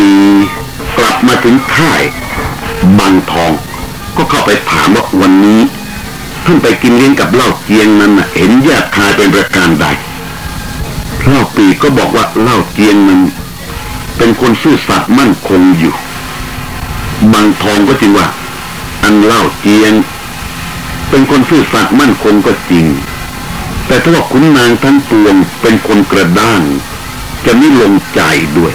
ปีกลับมาถึงค่ายบางทอง ก็เข้าไปถามว่าวันนี้ท่านไปกินเลี้ยงกับเล่าเจียงนั้นเห็นแยกคายเป็นประการใดเล่าปีก็บอกว่าเล่าเจียงนั้นเป็นคนซื่อสัตย์มั่นคงอยู่ บางทองก็จริงว่า อันเล่าเจียง เป็นคนซื่อสัตย์มั่นคงก็จริง แต่ถ้าว่าขุนนางทั้งปวงเป็นคนกระด้างจะไม่ลงใจด้วย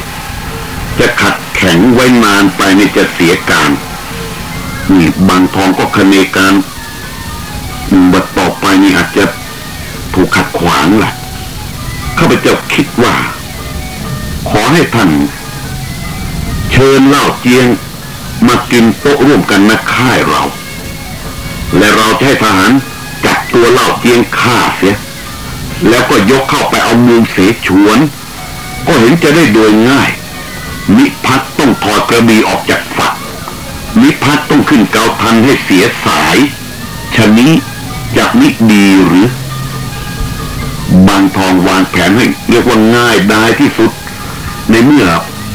จะขัดแข็งไว้นานไปในจะเสียการนี่บางทองก็คเนการบัดต่อไปนี่อาจจะถูกขัดขวางแหละข้าพเจ้าคิดว่า ขอให้ท่านเชิญเล่าเจียง มากินโต๊ะร่วมกันนะค่ายเรา และเราจะให้ทหารจับตัวเล่าเจียงฆ่าเสีย แล้วก็ยกเข้าไปเอาเมืองเสฉวน ก็เห็นจะได้โดยง่าย นิพัฒต้องถอดกระบี่ออกจากฝักนิพัฒต้องขึ้นเกาทันให้เสียสายชะนี้จากนิดีหรือ บางทองวางแผนให้เรียกว่าง่ายได้ที่สุด ในเมื่อ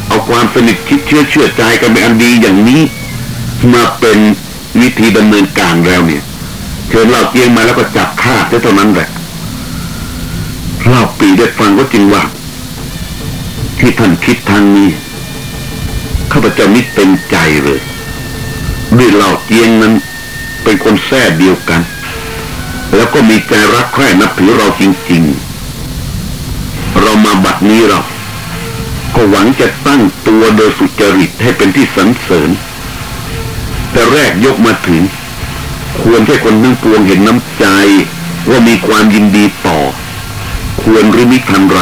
เอาความสนิทคิดเชื่อเชื่อใจกันเป็นอันดีอย่างนี้มาเป็นวิธีดำเนินการแล้วเนี่ยเชิญเราเตียงมาแล้วก็จับฆ่าได้เท่านั้นแหละเราปีได้ฟังก็จริงว่า ที่ท่านคิดทางนี้ ข้าพเจ้านิเต็มใจเลยด้วยเหล่าเตียงนั้นเป็นคนแท้เดียวกัน แล้วก็มีใจรักใคร่นับถือเราจริง ๆ เรามาบัดนี้เราก็หวังจะตั้งตัวโดยสุจริตให้เป็นที่สรรเสริญ แต่แรกยกมาถึง ควรให้คนทั้งปวงเห็นน้ำใจ ว่ามีความยินดีต่อ ควรหรือมิทันไร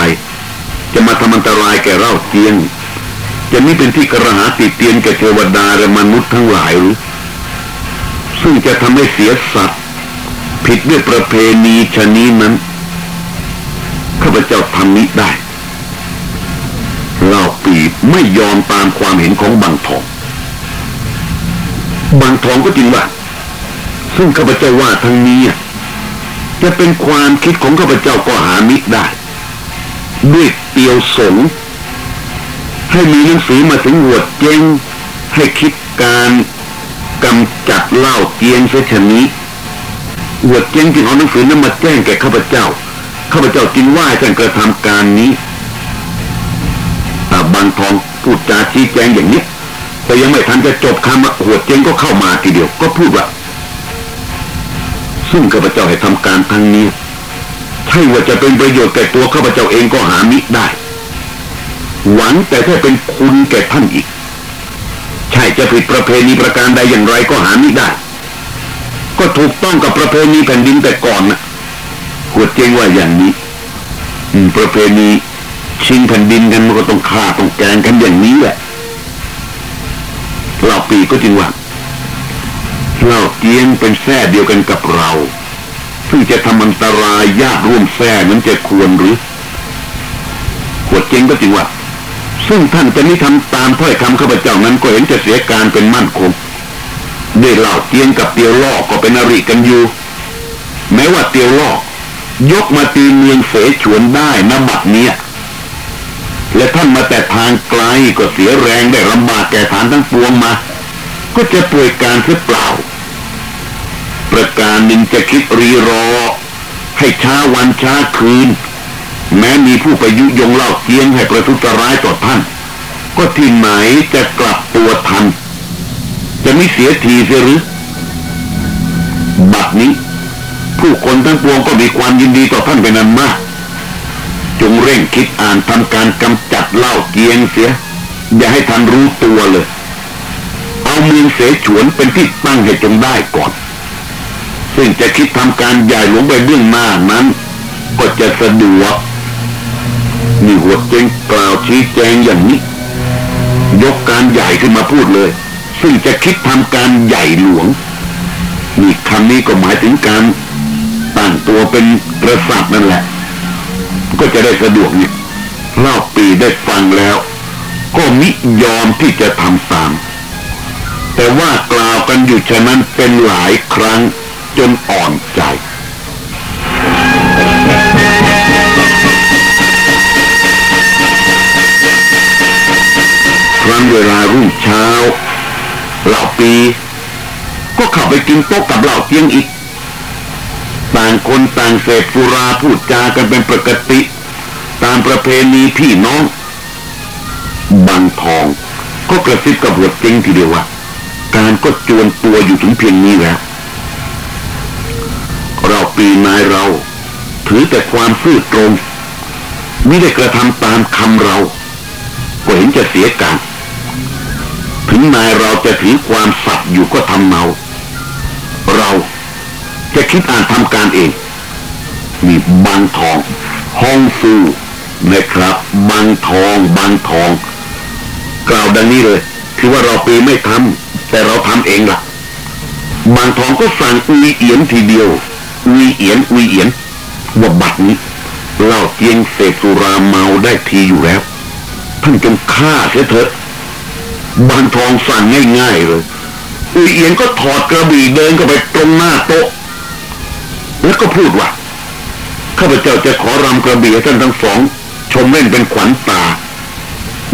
จะมาทำอันตรายแก่เราเจียง จะไม่เป็นที่กระหาติเตียนแก่เทวดาและมนุษย์ทั้งหลายหรือซึ่งจะทำให้เสียสัตว์ ผิดด้วยประเพณีชนี้นั้นข้าพเจ้าทำนี้ได้เล่าปีไม่ยอมตามความเห็นของบางทอง บางทองก็จริงว่า ซึ่งข้าพเจ้าว่าทั้งนี้จะเป็นความคิดของข้าพเจ้าก็หามิได้ ด้วยเตียวสง ให้มีหนังสือมาถึงหัวเจงให้คิดการกำจัดเล่าเจียงเสียชนี้หัวเจงจึงเอาหนังสือนั้นมาแจ้งแก่ข้าพเจ้า ข้าพเจ้าจึงว่าท่านกระทำการนี้บางทองพูดจาชี้แจงอย่างนี้ แต่ยังไม่ทันจะจบคำหัวเจงก็เข้ามาทีเดียวก็พูดว่าซึ่งข้าพเจ้าให้ทำการทั้งนี้ใช่ว่าจะเป็นประโยชน์แก่ตัวข้าพเจ้าเองก็หามิได้ หวังแต่ถ้าเป็นคุณแก่ท่านอีก ใช่จะผิดประเพณีประการใดอย่างไรก็หามิได้ ก็ถูกต้องกับประเพณีแผ่นดินแต่ก่อนนะหัวเจงว่าอย่างนี้ประเพณีชิงแผ่นดินกันมันก็ต้องฆ่าต้องแกงกันอย่างนี้แหละเราปีก็จริงว่าเราเกียงเป็นแท้เดียวกันกับเราซึ่งจะทำอันตรายญาติร่วมแท้นั้นจะควรหรือขวดเจงก็จริงว่า ซึ่งท่านจะไม่ทำตามถ้อยคำข้าพเจ้านั้นก็เห็นจะเสียการเป็นมั่นคงได้เหล่าเตียงกับเตียวล่อก็เป็นอริกันอยู่ แม้ว่าเตียวล่อยกมาตีเมืองเสฉวนได้นบัดเนี้ยและท่านมาแต่ทางไกลก็เสียแรงได้ลำบากแก่ฐานทั้งปวงมา ก็จะป่วยการเสียเปล่า ประการหนึ่งจะคิดรีรอ ให้ช้าวันช้าคืน แม้มีผู้ไปยุยงเล่าเกียงให้ประทุษร้ายต่อท่าน ก็ที่ไหนจะกลับตัวทัน จะไม่เสียทีเสียหรือ บัดนี้ ผู้คนทั้งปวงก็มีความยินดีต่อท่านเป็นอันมาก จงเร่งคิดอ่านทำการกำจัดเหล้าเกียงเสีย อย่าให้ทันรู้ตัวเลย เอาเมืองเสฉวนเป็นที่ตั้งให้จงได้ก่อน ซึ่งจะคิดทำการใหญ่หลวงไปเบื้องหน้านั้น ก็จะสะดวก นี่หัวเจงกล่าวชี้แจงอย่างนี้ ยกการใหญ่ขึ้นมาพูดเลย ซึ่งจะคิดทำการใหญ่หลวงนี่คำนี้ก็หมายถึงการตั้งตัวเป็นกษัตริย์นั่นแหละ ก็จะได้สะดวกนี่เล่าปีได้ฟังแล้ว ก็มิยอมที่จะทำตาม แต่ว่ากล่าวกันอยู่ฉะนั้นเป็นหลายครั้งจนอ่อนใจ รุ่งเช้าเหล่าปี ก็ข้าไปกินโต๊ะกับเหล่าเตียงอีก ต่างคนต่างเสพสุราพูดจากันเป็นปกติ ตามประเพณีพี่น้องบางทองก็กระซิบกับหัวเจงทีเดียวว่าการก็จวนตัวอยู่ถึงเพียงนี้แล้วเราปีนายเรา ถือแต่ความซื่อตรงไม่ได้กระทำตามคำเรา ก็เห็นจะเสียการ ถึงนายเราจะถือความสัตย์อยู่ก็ทำเมาเราจะคิดอ่านทำการเองมีบางทองห้องฟูนะครับ บางทอง บางทอง กล่าวดังนี้เลย คือว่าเราปีไม่ทำแต่เราทำเองล่ะ บางทองก็สั่งอุยเอียนทีเดียวอุยเอียนอุยเอียนว่าบัดนี้เล่าเจียงเสพสุราเมาได้ทีอยู่แล้ว ท่านจงฆ่าเสียเถอะ บางทองสั่งง่ายๆเลยอุยเอียนก็ถอดกระบี่เดินเข้าไปตรงหน้าโต๊ะ แล้วก็พูดว่าข้าพเจ้าจะขอรำกระบี่ท่านทั้งสอง ชมเล่นเป็นขวัญตา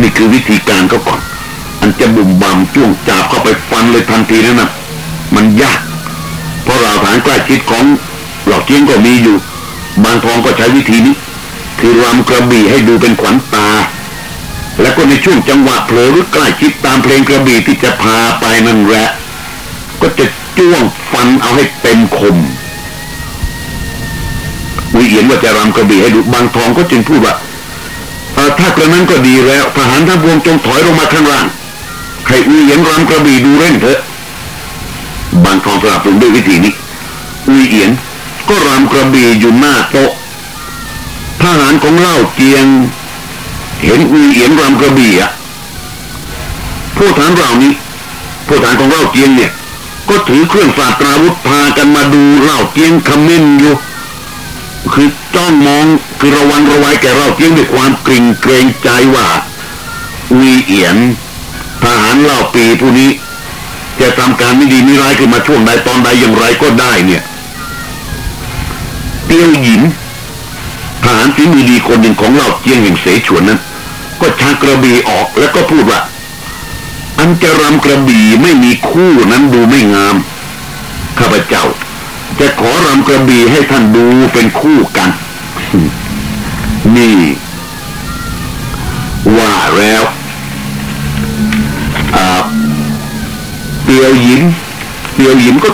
นี่คือวิธีการเขาก่อน อันจะบุ่มบามจ้วงจับเข้าไปฟันเลยทันทีนั่นนะมันยาก เพราะเราฐานใกล้ชิดของหลอกเจียงก็มีอยู่ บางทองก็ใช้วิธีนี้ คือรำกระบี่ให้ดูเป็นขวัญตา แล้วก็ในช่วงจังหวะเผลอหรือใกล้ชิดตามเพลงกระบี่ที่จะพาไปนั่นแหละ ก็จะจ้วงฟันเอาให้เต็มคมวิเอียนว่าจะรำกระบี่ให้ดูบางทองก็จึงพูดว่าถ้ากระนั้นก็ดีแล้วทหารทั้งพวงจงถอยลงมาข้างล่างให้อุยเอียนรำกระบี่ดูเร่งเถอะ บางทองสลับลงด้วยวิธีนี้อุยเอียนก็รำกระบี่อยู่หน้าโต๊ะทหารของเล่าเจียง เห็นอุยเอียนรำกระบี่อะผู้ฐานเหล่านี้ผู้ฐานของเล่าเจียงเนี่ย ก็ถือเครื่องสาตราวุธพากันมาดูเล่าเจียงคำเม้นอยู่คือจ้องมองคือระวังระไว้แก่เราเพียงด้วยความกริ่งเกรงใจว่าวีเอียนทหารเล่าปีผู้นี้จะทำการไม่ดีไม่ร้ายขึ้นมาช่วงใดตอนใดอย่างไรก็ได้เนี่ยเตียวหยินทหารฝีมือดีคนหนึ่งของเราเจียงแห่งเสฉวนนั้น ก็ชักกระบี่ออกแล้วก็พูดว่า อันจะรำกระบี่ไม่มีคู่นั้นดูไม่งาม ข้าพเจ้า จะขอรำกระบี่ให้ท่านดูเป็นคู่กัน นี่ ว่าแล้วเปียวหยินเปียวหยินก็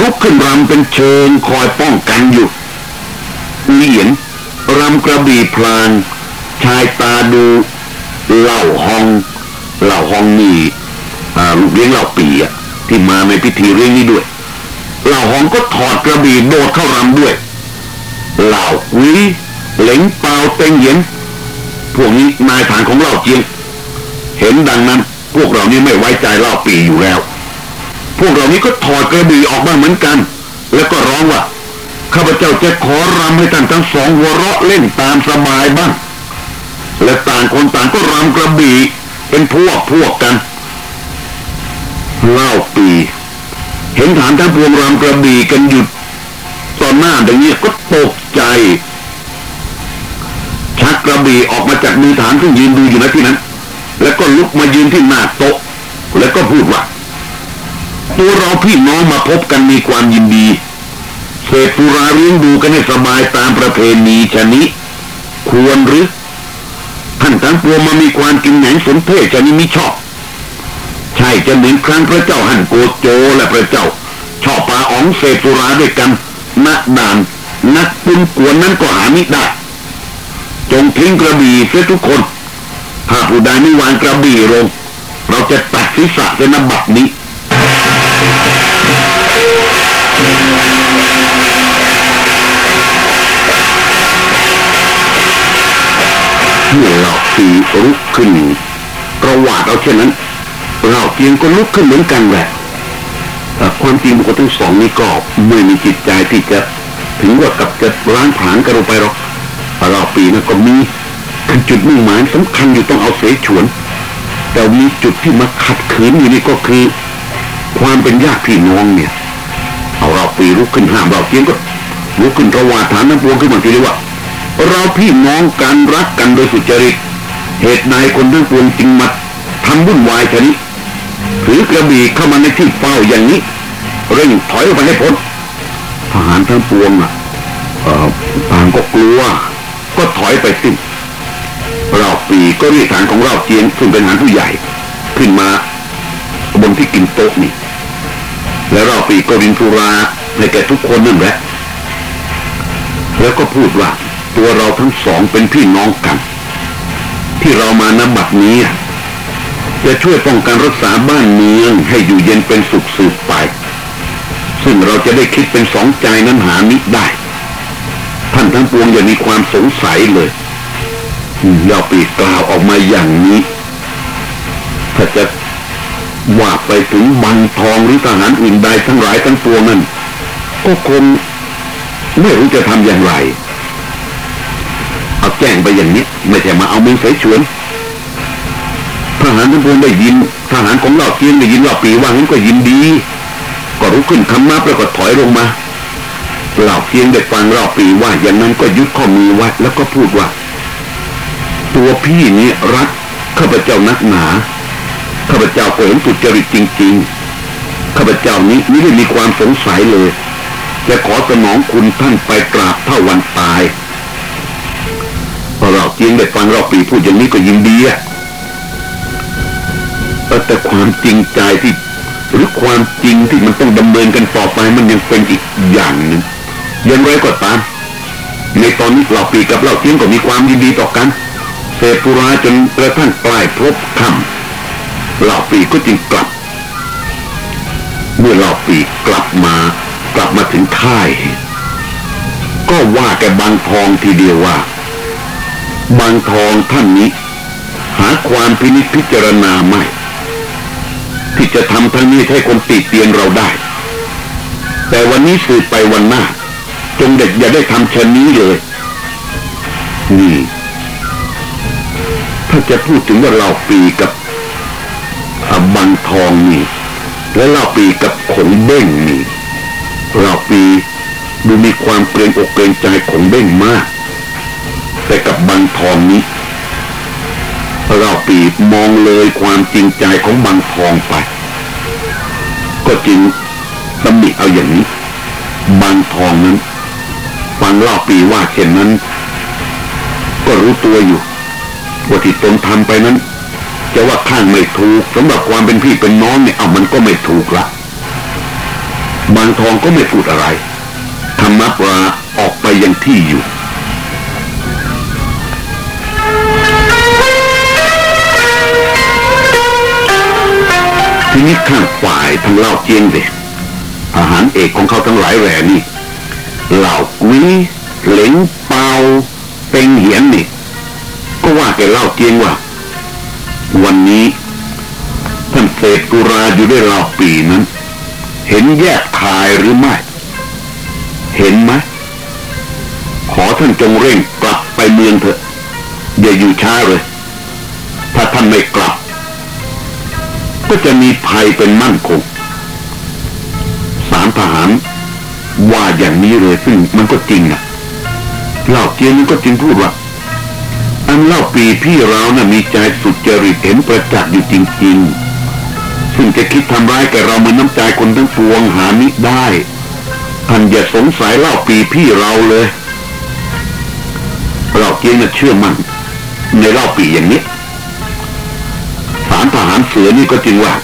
ลุกขึ้นรำเป็นเชิงคอยป้องกันอยู่เหลียนรำกระบี่พลาง ชายตาดูเหล่าหองเหล่าหองนี่ลูกเลี้ยงเหล่าปีอะที่มาในพิธีเรื่องนี้ด้วย เหล่าหองก็ถอดกระบี่โดดเข้ารำด้วย เหล่าวิเหลงเปาเต็งเย็นพวกนี้นายฐานของเหล่าเจียง เห็นดังนั้น พวกเรานี้ไม่ไว้ใจเหล่าปีอยู่แล้ว พวกเรานี้ก็ถอดกระบี่ออกบ้างเหมือนกัน แล้วก็ร้องว่าข้าพเจ้าจะขอรำให้ท่านทั้งสองหัวเราะเล่นตามสบายบ้าง และต่างคนต่างก็รำกระบี่เป็นพวกพวกกัน เล่าปี เห็นฐานทั้งพวงรำกระบี่กันหยุดตอนหน้าอย่างนี้ก็ตกใจ ชักกระบี่ออกมาจากมือฐานที่ยืนดูอยู่นะที่นั้น แล้วก็ลุกมายืนที่หน้าโต๊ะ แล้วก็พูดว่าตัวเราพี่น้องมาพบกันมีความยินดีเศษสุราเลี้ยงดูกันให้สบายตามประเพณีชนิดควรหรือ ทั้งปวงมามีความกินแหนงสมเพศชนิดมิชอบ ใช่จะเหมือนครั้งพระเจ้าหันโกโจและพระเจ้า ชอบปลาอ๋องเสพสุราด้วยกันณด่านนักปุนกวนนั้นก็หามิได้ จงทิ้งกระบี่เสียทุกคนถ้าผู้ใดไม่วางกระบี่ลง เราจะตัดศีรษะเป็นนบักนี้ เมื่เราตีรุกขึ้นประวัติเอาเช่นนั้นเราเพียงก็ลุกขึ้นเหมือนกันแหละแต่ความจริงบุคคลทั้งสองนี้ก็ไม่มีจิตใจที่จะถึงว่ากับจะล้างผลาญกันลงไปหรอกเราปีนั้นก็มีคือจุดมุ่งหมายสำคัญอยู่ต้องเอาเสฉวน แต่มีจุดที่มาขัดขืนอยู่นี่ก็คือ ความเป็นญาติพี่น้องเนี่ย เอาเราปีลุกขึ้นห้ามเราเพียงก็ลุกขึ้นระวาฐานน้ำพวงขึ้นมาทีเดียวว่า เราพี่น้องกันรักกันโดยสุจริต เหตุใดคนทั้งปวงจึงมาทำวุ่นวายชนิดถือกระบี่เข้ามาในที่เฝ้าอย่างนี้ เร่งถอยออกไปให้พ้นทหารทั้งปวงอะต่างก็กลัว ก็ถอยไปสิ้นเราปีก็รีฐานของเราเจียงซึ่งเป็นฐานผู้ใหญ่ ขึ้นมาบนที่กินโต๊ะนี่ แล้วเราปีก็รินทุราให้แก่ทุกคนนั่นแหละแล้วก็พูดว่า ตัวเราทั้งสองเป็นพี่น้องกัน ที่เรามานบัดนี้ จะช่วยป้องกันรักษาบ้านเมืองให้อยู่เย็นเป็นสุขสืบไป ซึ่งเราจะได้คิดเป็นสองใจนั้นหามิได้ ท่านทั้งปวงอย่ามีความสงสัยเลยอย่าปีกล่าวออกมาอย่างนี้ ถ้าจะว่าไปถึงบังทองหรือทหารอื่นใดทั้งหลายทั้งปวงนั้นก็คงไม่รู้จะทำอย่างไร แจ้งไปอย่างนี้ไม่ใช่มาเอามือใส่ชวนทหารทั้งปวงได้ยินทหารของเราเกียงได้ยินว่าปีว่างั้นก็ยินดี ก็รู้ขึ้นคำนับแล้วก็ถอยลงมาเหล่าเพียงได้ฟังเราปีว่าอย่างนั้นก็ยึดข้อมือไว้แล้วก็พูดว่า ตัวพี่นี้รักข้าพเจ้านักหนาข้าพเจ้าเห็นสุจริตจริง ๆข้าพเจ้านี้ไม่ได้มีความสงสัยเลย จะขอสนองคุณท่านไปกราบเท่าวันตาย เราเพียงได้ฟังเราปีพูดอย่างนี้ก็ยินดีอะแต่ความจริงใจที่ หรือความจริงที่มันต้องดำเนินกันต่อไปมันยังเป็นอีกอย่างหนึ่งยังไรก็ตามในตอนนี้เราปีกับเราเทียงก็มีความยินดีต่อกันเสพปุราจนกระทั่งปลายพบคำเหล่าปีก็จึงกลับ เมื่อเหล่าปีกลับมากลับมาถึงค่าย ก็ว่าแกบางทองทีเดียวว่า บางทองท่านนี้ หาความพินิจพิจารณาไม่ ที่จะทำทั้งนี้ให้คนติเตียนเราได้ แต่วันนี้สืบไปวันหน้า จงเด็กอย่าได้ทำเช่นนี้เลย นี่ ถ้าจะพูดถึงว่าเราปีกับบังทองนี่ และเราปีกับขงเบ้งนี่เราปีดูมีความเกรงอกเกรงใจขงเบ้งมาก แต่กับบังทองนี้เราปีมองเลยความจริงใจของบังทองไป ก็จริงตำหนิเอาอย่างนี้ บังทองนั้นฟังเล่าปีว่าเช่นนั้น ก็รู้ตัวอยู่ว่าที่ตนทำไปนั้น จะว่าข้างไม่ถูกสำหรับความเป็นพี่เป็นน้องเนี่ยเอามันก็ไม่ถูกละบางทองก็ไม่พูดอะไรธรรมะปราออกไปยังที่อยู่ นี้ข้างฝ่ายทั้งเล่าเจียงเด็กอาหารเอกของเขาทั้งหลายแหล่นี่เหล่ากุ้ยเหลงเปาเต็งเหียนนี่ก็ว่าแกเล่าเจียงว่า วันนี้ท่านเศษกุราอยู่ด้วยเล่าปีนั้น เห็นแยกคายหรือไม่ เห็นไหมขอท่านจงเร่งกลับไปเมืองเถอะอย่าอยู่ช้าเลย ถ้าท่านไม่กลับ ก็จะมีภัยเป็นมั่นคงสามทหารว่าอย่างนี้เลยซึ่งมันก็จริงอะเล่าเจียนมันก็จริงพูดว่า อันเล่าปีพี่เรานะ่ะมีใจสุดจริตเห็นประจักษ์อยู่จริงๆซึ่งจะคิดทำร้ายแกเราเหมือนน้ำใจคนทั้งปวงหามิได้ท่านอย่าสงสัยเล่าปีพี่เราเลยเราเจียนน่ะเชื่อมั่นในเล่าปีอย่างนี้ารทหารเสือนี่ก็จริงว่า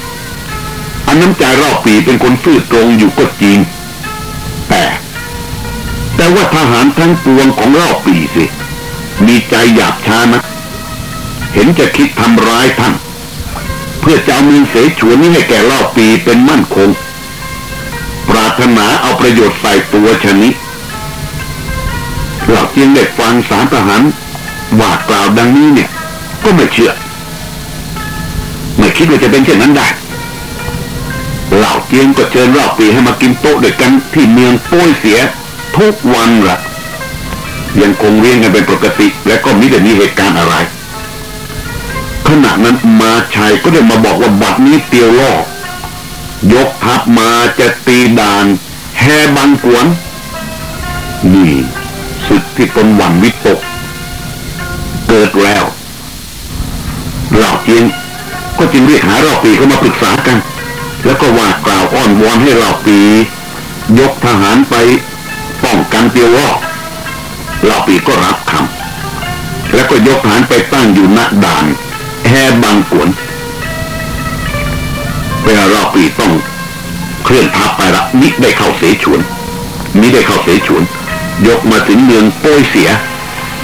อันน้ำใจเล่าปีเป็นคนซื่อตรงอยู่ก็จริง แต่ แต่ว่าทหารทั้งปวงของเล่าปีสิ มีใจหยาบช้านะเห็นจะคิดทำร้ายท่านเพื่อจะเอามือเสฉวนนี้ให้แก่เล่าปีเป็นมั่นคง ปรารถนาเอาประโยชน์ใส่ตัวชนิดเราเพียงได้ฟังสารทหารว่ากล่าวดังนี้เนี่ย ก็ไม่เชื่อ คิดว่าจะเป็นเช่นนั้นได้เหล่าเจียงก็เชิญเหล่าปีให้มากินโต๊ะด้วยกันที่เมืองโป้ยเสียทุกวันละยังคงเรียงกันเป็นปกติ และก็มิได้มีเหตุการณ์อะไร ขณะนั้นมาชัยก็ได้มาบอกว่าบัดนี้เตียวล่อยกทัพมาจะตีด่านแห่บังกวน นี่สุดที่ตนหวั่นวิตก เกิดแล้วเหล่าเจียง ก็จึงเรียกหาเราปีเข้ามาปรึกษากัน แล้วก็ว่ากล่าวอ้อนวอนให้เราปี ยกทหารไปป้องกันเตียววอกเราปีก็รับคำแล้วก็ยกทหารไปตั้งอยู่ณด่านแฮบางกวนเวลาเราปีต้องเคลื่อนทัพไปละนิได้เข้าเสฉวนนิได้เข้าเสฉวน ยกมาถึงเมืองโป้ยเสีย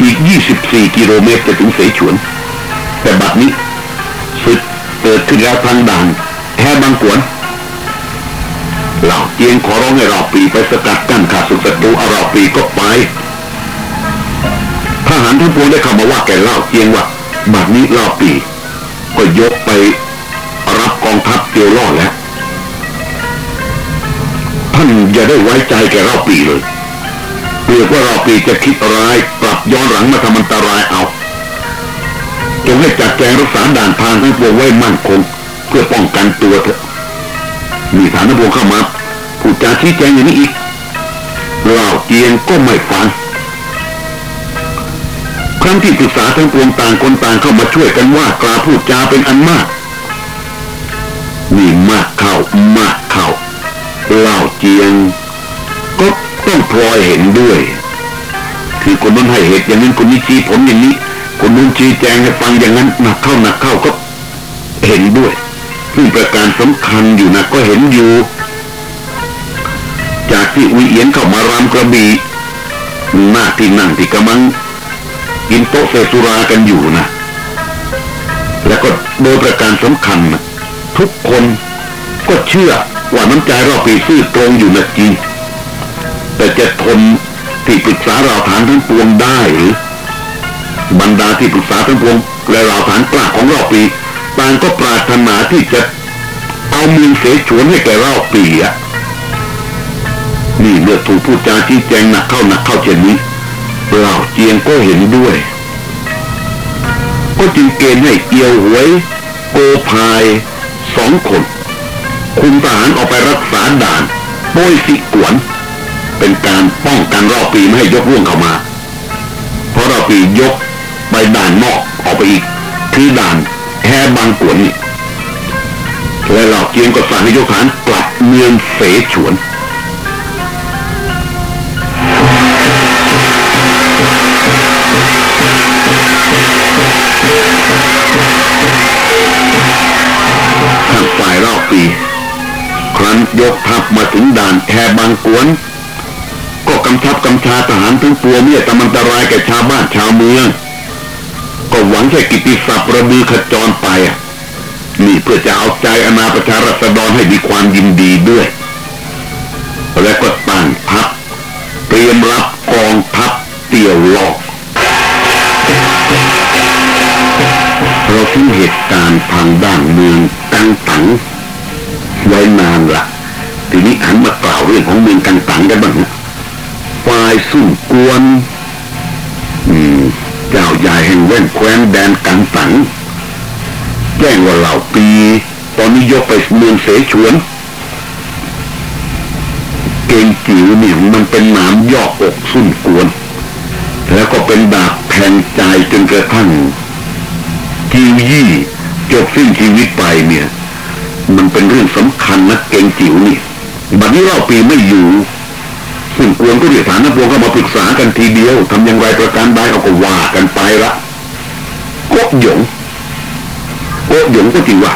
อีก 24 กิโลเมตรจะถึงเสฉวน แต่บัดนี้ เกิดขึ้นแล้วทางด่านแฮบางกวนเหล่าเจียงขอร้องให้เราปีไปสกัดกั้นขาดสุศัตรูอาเราปีก็ไปทหารทั้งปวงได้เข้ามาว่าแกเล่าเจียงว่าบัดนี้เล่าปี ก็ยกไปรับกองทัพเตียวล่อแล้วท่านอย่าได้ไว้ใจแกเล่าปีเลยเรียกว่าเราปีจะคิดร้ายปรับย้อนหลังมาทำอันตรายเอา จงให้จัดแจงรักษาด่านทางทั้งปวงไว้มั่นคง เพื่อป้องกันตัวเถอะมีฐานพวงเข้ามาผู้จาชี้แจงอย่างนี้อีกเหล่าเจียงก็ไม่ฟังครั้งที่ปรึกษาทั้งปวงต่างคนต่างเข้ามาช่วยกันว่ากล่าวพูดจาเป็นอันมากนี่มากเข้ามากเข้าเหล่าเจียง ก็ต้องพลอยเห็นด้วย คือคนนั้นให้เหตุอย่างนั้นคนนี้ชี้ผลอย่างนี้ คนนู้นชี้แจงให้ฟังอย่างนั้นหนักเข้าหนักเข้าก็เห็นด้วยซึ่งประการสำคัญอยู่นะก็เห็นอยู่ จากที่อุเอียนเข้ามารำกระบี่หน้าที่นั่งที่กำลังกินโต๊ะเสสุรากันอยู่นะแล้วก็โดยประการสำคัญนะทุกคนก็เชื่อว่าน้ำใจเราปีซื่อตรงอยู่นะจริงแต่จะทนที่ปรึกษาเราฐานทั้งปวงได้หรือ บรรดาที่ปรึกษาทั้งปวงและเราฐานกล้าของเราปีต่างก็ปรารถนาที่จะเอาเมืองเสฉวนให้แก่เราปีอะนี่เมื่อถูกพูดจาชี้แจงหนักเข้าหนักเข้าเช่นนี้เหล่าเจียงก็เห็นด้วย ก็จึงเกณฑ์ให้เอียวหวย โกพายสองคน คุมทหารออกไปรักษาด่านโป้ยสิกวน เป็นการป้องกันรอบปีไม่ให้ยกร่วงเข้ามา เพราะรอบปียก ไปด่านนอกออกไปอีก คือด่านแฮบางกวนและเหล่าเจียงก็สั่งให้ยกฐานกลับเมืองเสฉวนทางฝ่ายรอบปี ครั้นยกทัพมาถึงด่านแฮบางกวน ก็กำชับกำชาทหารทั้งปวงเนี่ยทำอันตรายแก่ชาวบ้านชาวเมือง ก็หวังแค่กิติศัพท์ระบือขจรไปอะนี่เพื่อจะเอาใจอนาประชารัษฎรให้มีความยินดีด้วย และก็ตั้งทัพเตรียมรับกองทัพเตี่ยวหลอกเราทิ้งเหตุการณ์ทางด้านเมืองกังตังไว้นานละทีนี้หันมากล่าวเรื่องของเมืองกังตังกันบ้างนะฝ่ายสุ่มกวน เจ้าใหญ่แห่งแว่นแคว้นแดนกังตังแจ้งว่าเหล่าปี ตอนนี้ยกไปเมืองเสฉวน เกงจิ๋วเนี่ยมันเป็นหนามยอกอกสุ่นกวน แล้วก็เป็นดาบแทงใจจนกระทั่งจิวยี่จบสิ้นชีวิตไปเนี่ย มันเป็นเรื่องสำคัญนะเกงจิ๋วนี่บัดนี้เราปีไม่อยู่ ซึ่งกวนก็เรียกฐานนักพวงเข้ามาปรึกษากันทีเดียวทำอย่างไรประการใดเอาก็ว่ากันไปละก็หยงโอ้หยงก็จริงว่า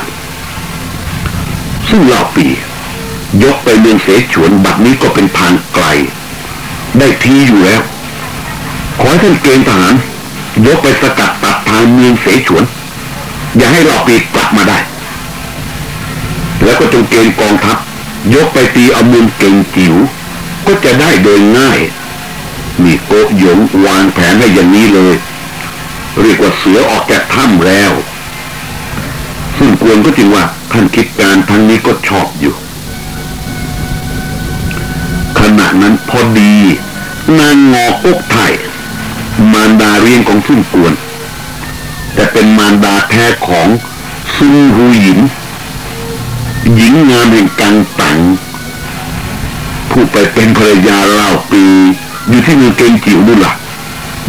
ซึ่งเหล่าปี ยกไปเมืองเสฉวนบัดนี้ก็เป็นทางไกล ได้ทีอยู่แล้ว ขอให้ท่านเกณฑ์ทหาร ยกไปสกัดตัดทางเมืองเสฉวน อย่าให้เหล่าปีกลับมาได้ แล้วก็จงเกณฑ์กองทัพยกไปตีเอาเมืองเก่งจิ๋ว ก็จะได้โดยง่าย มีโกหยงวางแผนให้อย่างนี้เลย เรียกว่าเสือออกจากถ้ำแล้ว ซึ่งกวนก็จริงว่าท่านคิดการทางนี้ก็ชอบอยู่ ขณะนั้นพอดี นางงออกไทยมารดาเรียงของซุ่นกวน แต่เป็นมารดาแท้ของซุนหูหญินหญิงงามแห่งกังตัง ผู้ไปเป็นภรรยาเล่าปี อยู่ที่เมืองเกงจิ๋วดูล่ะ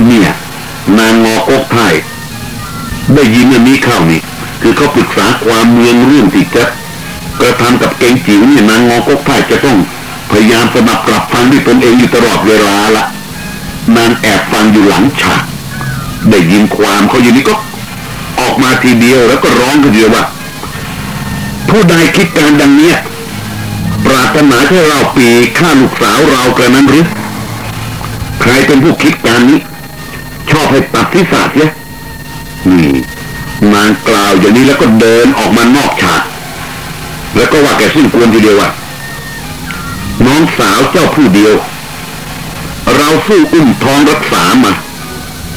เนี่ย นางงออกไทยได้ยินอันนี้เข้านี่ คือเขาปรึกษาความเมืองเรื่องที่จะกระทำกับเกงจิ๋วเนี่ยนางงออกกท่ายจะต้องพยายามสนับกลับฟังด้วยตนเองอยู่ตลอดเวลาละนางแอบฟังอยู่หลังฉากได้ยินความเขาอยู่นี่ก็ ออกมาทีเดียวแล้วก็ร้องทีเดียวว่าผู้ใดคิดการดังเนี้ย ปรารถนาให้เราปีฆ่าลูกสาวเรากระนั้นหรือใครเป็นผู้คิดการนี้ ชอบให้ตัดที่ศาสย์เนี่ยนี่นางกล่าวอย่างนี้แล้วก็เดินออกมานอกฉากแล้วก็ว่าแกซึ่งควรทีเดียวว่าน้องสาวเจ้าผู้เดียว เราสู้อุ้มท้องรักษามา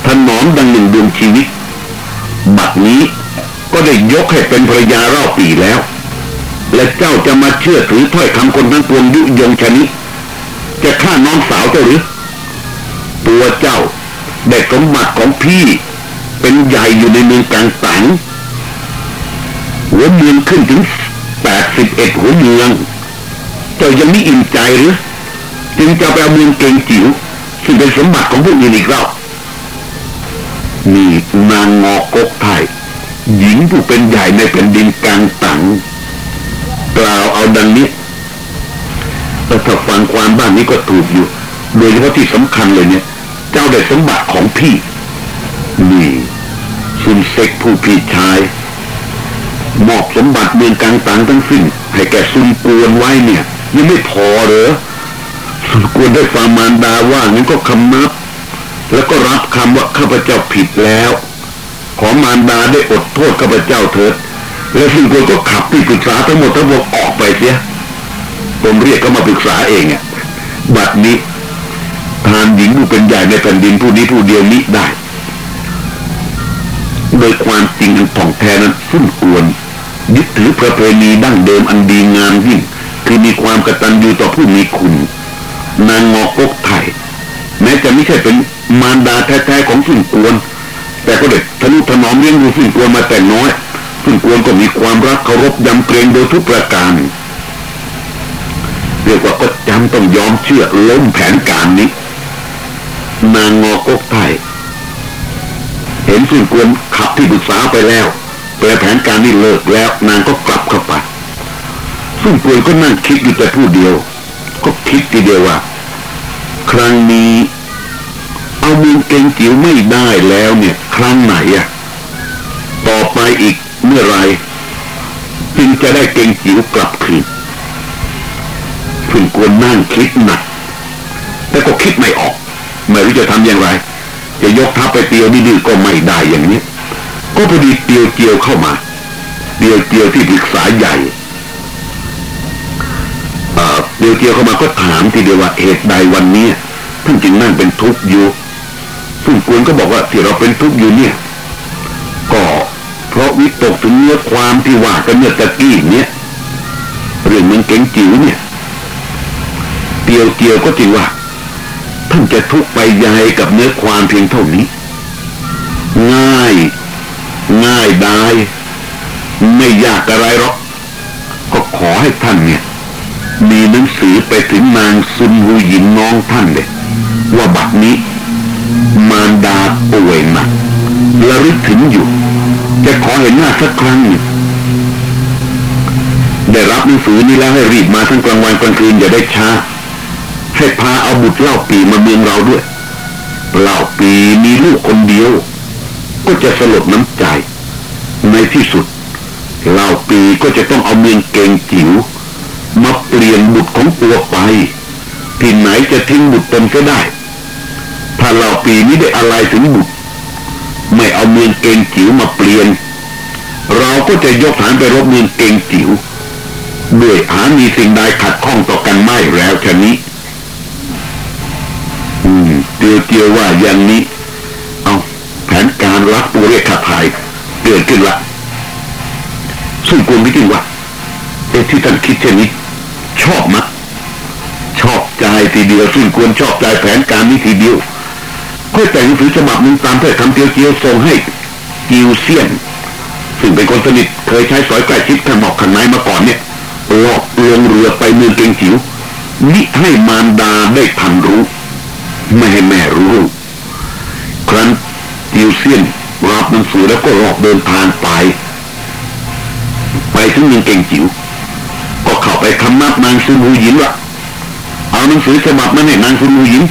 ถนอมดังหนึ่งดวงชีวิต บัดนี้ก็ได้ยกให้เป็นภรรยาเล่าปีแล้ว และเจ้าจะมาเชื่อถือถ้อยคำคนทั้งปวงยุยงชนิดจะฆ่าน้องสาวเจ้าหรือ ตัวเจ้าได้สมบัติของพี่ เป็นใหญ่อยู่ในเมืองกลางสังหัวเมืองขึ้นถึงแปดสิบเอ็ดหัวเมือง เจ้ายังไม่อิ่มใจหรือ จึงจะไปเอาเมืองเก่งจิ๋วซึ่งเป็นสมบัติของพวกนี้อีกแล้วนี่นางงอกกไทยหญิงผู้เป็นใหญ่ในแผ่นดินกลางตัง กล่าวเอาดังนี้แต่ถ้าฟังความบ้านนี้ก็ถูกอยู่ โดยเฉพาะที่สำคัญเลยเนี่ย เจ้าได้สมบัติของพี่ นี่ซุนเซ็กผู้พี่ชาย มอบสมบัติเมืองกลางตังทั้งสิ้นให้แกซุนกวนไว้เนี่ย ยังไม่พอเหรอซุนกวนได้ฟังมารดาว่างั้นก็คำนับ แล้วก็รับคำว่าข้าพเจ้าผิดแล้ว ขอมารดาได้อดโทษข้าพเจ้าเถิด แล้วซุนกวนก็ขับที่ปรึกษาทั้งหมดทั้งหมวลออกไปเสียผมเรียกเขามาปรึกษาเองอะบัดนี้ทานหญิงผู้เป็นใหญ่ในแผ่นดินผู้นี้ผู้เดียวนี้ได้ โดยความจริงอันท่องแท้นั้นสุ่มควรยึดถือประเพณีดั้งเดิมอันดีงามยิ่งคือมีความกตัญญูต่อผู้มีคุณ นางงอกกไทยแม้จะไม่ใช่เป็นมารดาแท้ๆของสุ่มกวน แต่ก็เด็กทะนุถนอมเลี้ยงดูสุ่มกวนมาแต่น้อย สุ่มกวนก็มีความรักเคารพยำเกรงโดยทุกประการเรียกว่าก็จำต้องยอมเชื่อล้มแผนการนี้ นางงอกกไทยเห็นสุ่มกวนขับที่ปรึกษาไปแล้วแปลแผนการนี้เลิกแล้ว นางก็กลับเข้าไปสุ่มกวนก็นั่งคิดอยู่แต่ผู้เดียว ก็คิดทีเดียวว่า ครั้งนี้เอาเมือเก่งจิ๋วไม่ได้แล้วเนี่ย ครั้งไหนอะต่อไปอีก เมื่อไรจึงจะได้เก่งจิ๋วกลับคืนสุ่มกวนนั่งคิดหนักแต่ก็คิดไม่ออก ไม่รู้จะทำอย่างไร จะยกทัพไปเตียวดื้อก็ไม่ได้อย่างนี้ ก็พอดีเตียวเจียวเข้ามาเตียวเจียวที่ปรึกษาใหญ่เตียวเจียวเข้ามาก็ถามทีเดียวว่าเหตุใดวันนี้ท่านจึงนั่งเป็นทุกข์อยู่ซึ่งกวนก็บอกว่าที่เราเป็นทุกข์อยู่เนี่ย เพราะวิตกถึงเนื้อความที่ว่ากันเมื่อตะกี้เนี่ยเรื่องมันเก่งจิ๋วเนี่ยเตียวเจียวก็จริงว่าท่านจะทุกไปยายกับเนื้อความเพียงเท่านี้ ง่าย ง่ายได้ไม่ยากอะไรหรอกก็ขอให้ท่านเนี่ย มีหนังสือไปถึงนางซุนหูหญิงน้องท่านเลยว่าบัดนี้ มารดาป่วยหนักระลึกถึงอยู่ จะขอเห็นหน้าสักครั้ง ได้รับหนังสือนี้แล้วให้รีบมาทั้งกลางวันกลางคืนอย่าได้ช้า ให้พาเอาบุตรเล่าปีมาเมืองเราด้วยเล่าปีมีลูกคนเดียว ก็จะสลดน้ำใจ ในที่สุดเล่าปีก็จะต้องเอาเมืองเก่งจิ๋วมาเปลี่ยนบุตรของตัวไปที่ไหนจะทิ้งบุตรตนก็ได้ ถ้าเล่าปีนี้ได้อะไรถึงบุตร ไม่เอาเมืองเก่งจิ๋วมาเปลี่ยน เราก็จะยกฐานไปรบเมืองเก่งจิ๋วด้วยหามีสิ่งใดขัดข้องต่อกันไม่แล้วชนี้เตียวเตียวว่าอย่างนี้ เอาแผนการรักปูเรียกขาไทยเกิดขึ้นละซึ่งกวนไม่จริงว่าเอที่ท่านคิดเช่นนี้ ชอบมักชอบใจทีเดียวซึ่งควรชอบใจแผนการนี้ทีเดียว ค่อยแต่งหนังสือฉบับหนึ่งตามถ้อยคำเตียวเตียวส่งให้กิวเซียนซึ่งเป็นคนสนิทเคยใช้สอยใกล้ชิดทางหมอกขันไม้มาก่อนเนี่ยหลอบลงเรือไปเมืองเกงจิ๋วมิให้มารดาได้ทันรู้ ไม่ให้แม่รู้ ครั้นติวเซียนรับหนังสือแล้วก็รอบเดินทางไป ไปถึงเมืองเก่งจิ๋วก็เข้าไปคำนับนางซุนหูหยินว่าเอาหนังสือฉบับนั้นให้นางซุนหูหยิน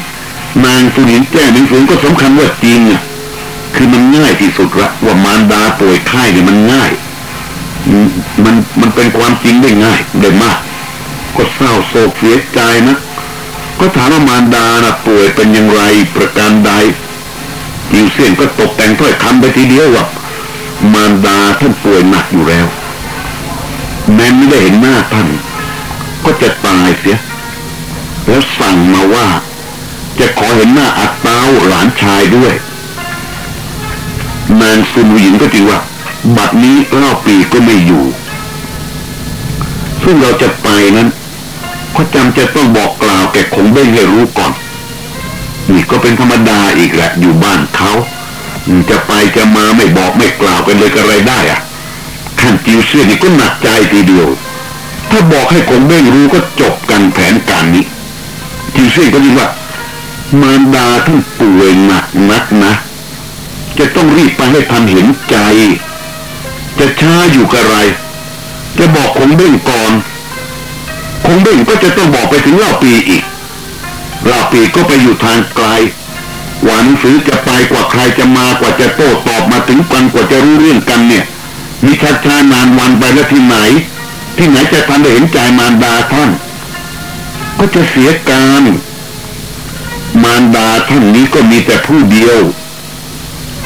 นางซุนหยินแจ้หนังสือก็สำคัญว่าจริงอะคือมันง่ายที่สุดละว่ามารดาป่วยไข้เนี่ยมันง่าย มันมันเป็นความจริงได้ง่ายได้มาก ก็เศร้าโศกเสียใจนะก็ถามว่ามารดานะป่วยเป็นอย่างไรประการใดยิวเซียนก็ตกแต่งถ้อยคำไปทีเดียวว่ามารดาท่านป่วยหนักอยู่แล้ว แม้ไม่ได้เห็นหน้าท่านก็จะตายเสีย แล้วสั่งมาว่า จะขอเห็นหน้าอัตตาหลานชายด้วยนางซุนวินก็จริงว่า บัดนี้เล่าปีก็ไม่อยู่ ซึ่งเราจะไปนั้นก็จำจะต้องบอกกล่าวแก่คงเบ้งให้รู้ก่อน นี่ก็เป็นธรรมดาอีกแหละอยู่บ้านเขาจะไปจะมาไม่บอกไม่กล่าวกันเลยก็ไรได้อะขั้นจิวเซียนี่ก็หนักใจทีเดียว ถ้าบอกให้คงเบ้งรู้ก็จบกันแผนการนี้จิวเซียนก็ยินว่า มารดาท่านป่วยหนักนักนะ จะต้องรีบไปให้ทันเห็นใจ จะช้าอยู่กับไร จะบอกคงเบ้งก่อน คงเบ้งก็จะต้องบอกไปถึงเล่าปีอีกเล่าปีก็ไปอยู่ทางไกลหวานสือจะไปกว่าใครจะมากว่าจะโต้ตอบมาถึงกันกว่าจะรู้เรื่องกันเนี่ย มีช้าช้านานวันไปแล้วที่ไหน ที่ไหนจะทันได้เห็นใจมารดาท่าน ก็จะเสียการ มารดาท่านนี้ก็มีแต่ผู้เดียว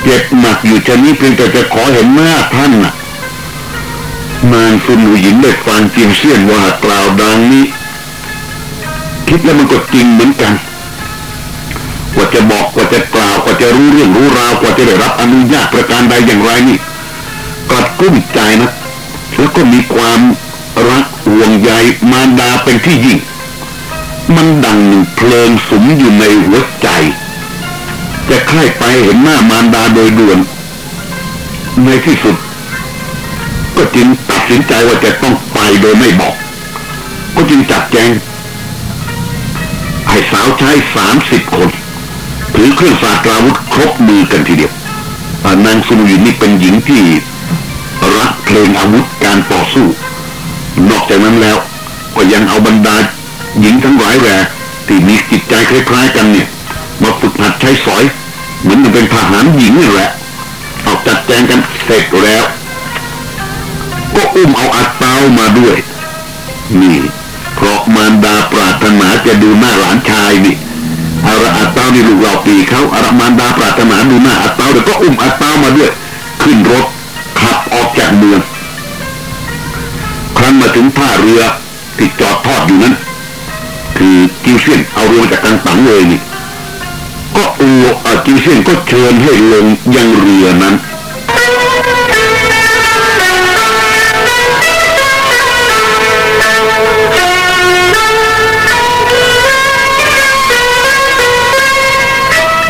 เจ็บหนักอยู่ชนี้เพียงแต่จะขอเห็นหน้าท่านน่ะนางซุนหูหญิงได้ฟังจิงเสียนว่ากล่าวดังนี้ คิดแล้วมันก็จริงเหมือนกันกว่าจะบอกกว่าจะกล่าวกว่าจะรู้เรื่องรู้ราวกว่าจะได้รับอนุญาตประการใดอย่างไรนี่กัดกุ้มใจนะแล้วก็มีความรักห่วงใยมารดาเป็นที่ยิ่ง มันดังเพลิงสุมอยู่ในหัวใจ จะค่ไปเห็นหน้ามารดาโดยด่วน ในที่สุด ก็จึงตัดสินใจว่าจะต้องไปโดยไม่บอก ก็จึงจัดแจงให้สาวใช้สามสิบคนถือเครื่องสาตราวุธครบมือกันทีเดียวนางสุนวินนี่เป็นหญิงที่รักเพลงอาวุธการต่อสู้ นอกจากนั้นแล้ว ก็ยังเอาบรรดา หญิงทั้งหลายแร่ที่มีจิตใจคล้ายๆกันเนี่ย มาฝึกหัดใช้สอย เหมือนเป็นทหารหญิงนี่แหละเอาจัดแจงกันเสร็จแล้ว ก็อุ้มเอาอัตเตามาด้วย นี่เพราะมารดาปรารถนาจะดูหน้าหลานชายนี่อาระอัตเตานี่ลูกเราปีเขาอารมารดาปรารถนาดูหน้าอัตเตาเดี๋ยวก็อุ้มอัตเตามาด้วย ขึ้นรถขับออกจากเมืองครั้นมาถึงท่าเรือที่จอดทอดอยู่นั้น คือกิวเซียนเอาเรือมจากกางตังเลยนี่ก็อูอจิเซียนก็เชิญให้ลงยังเรือนั้น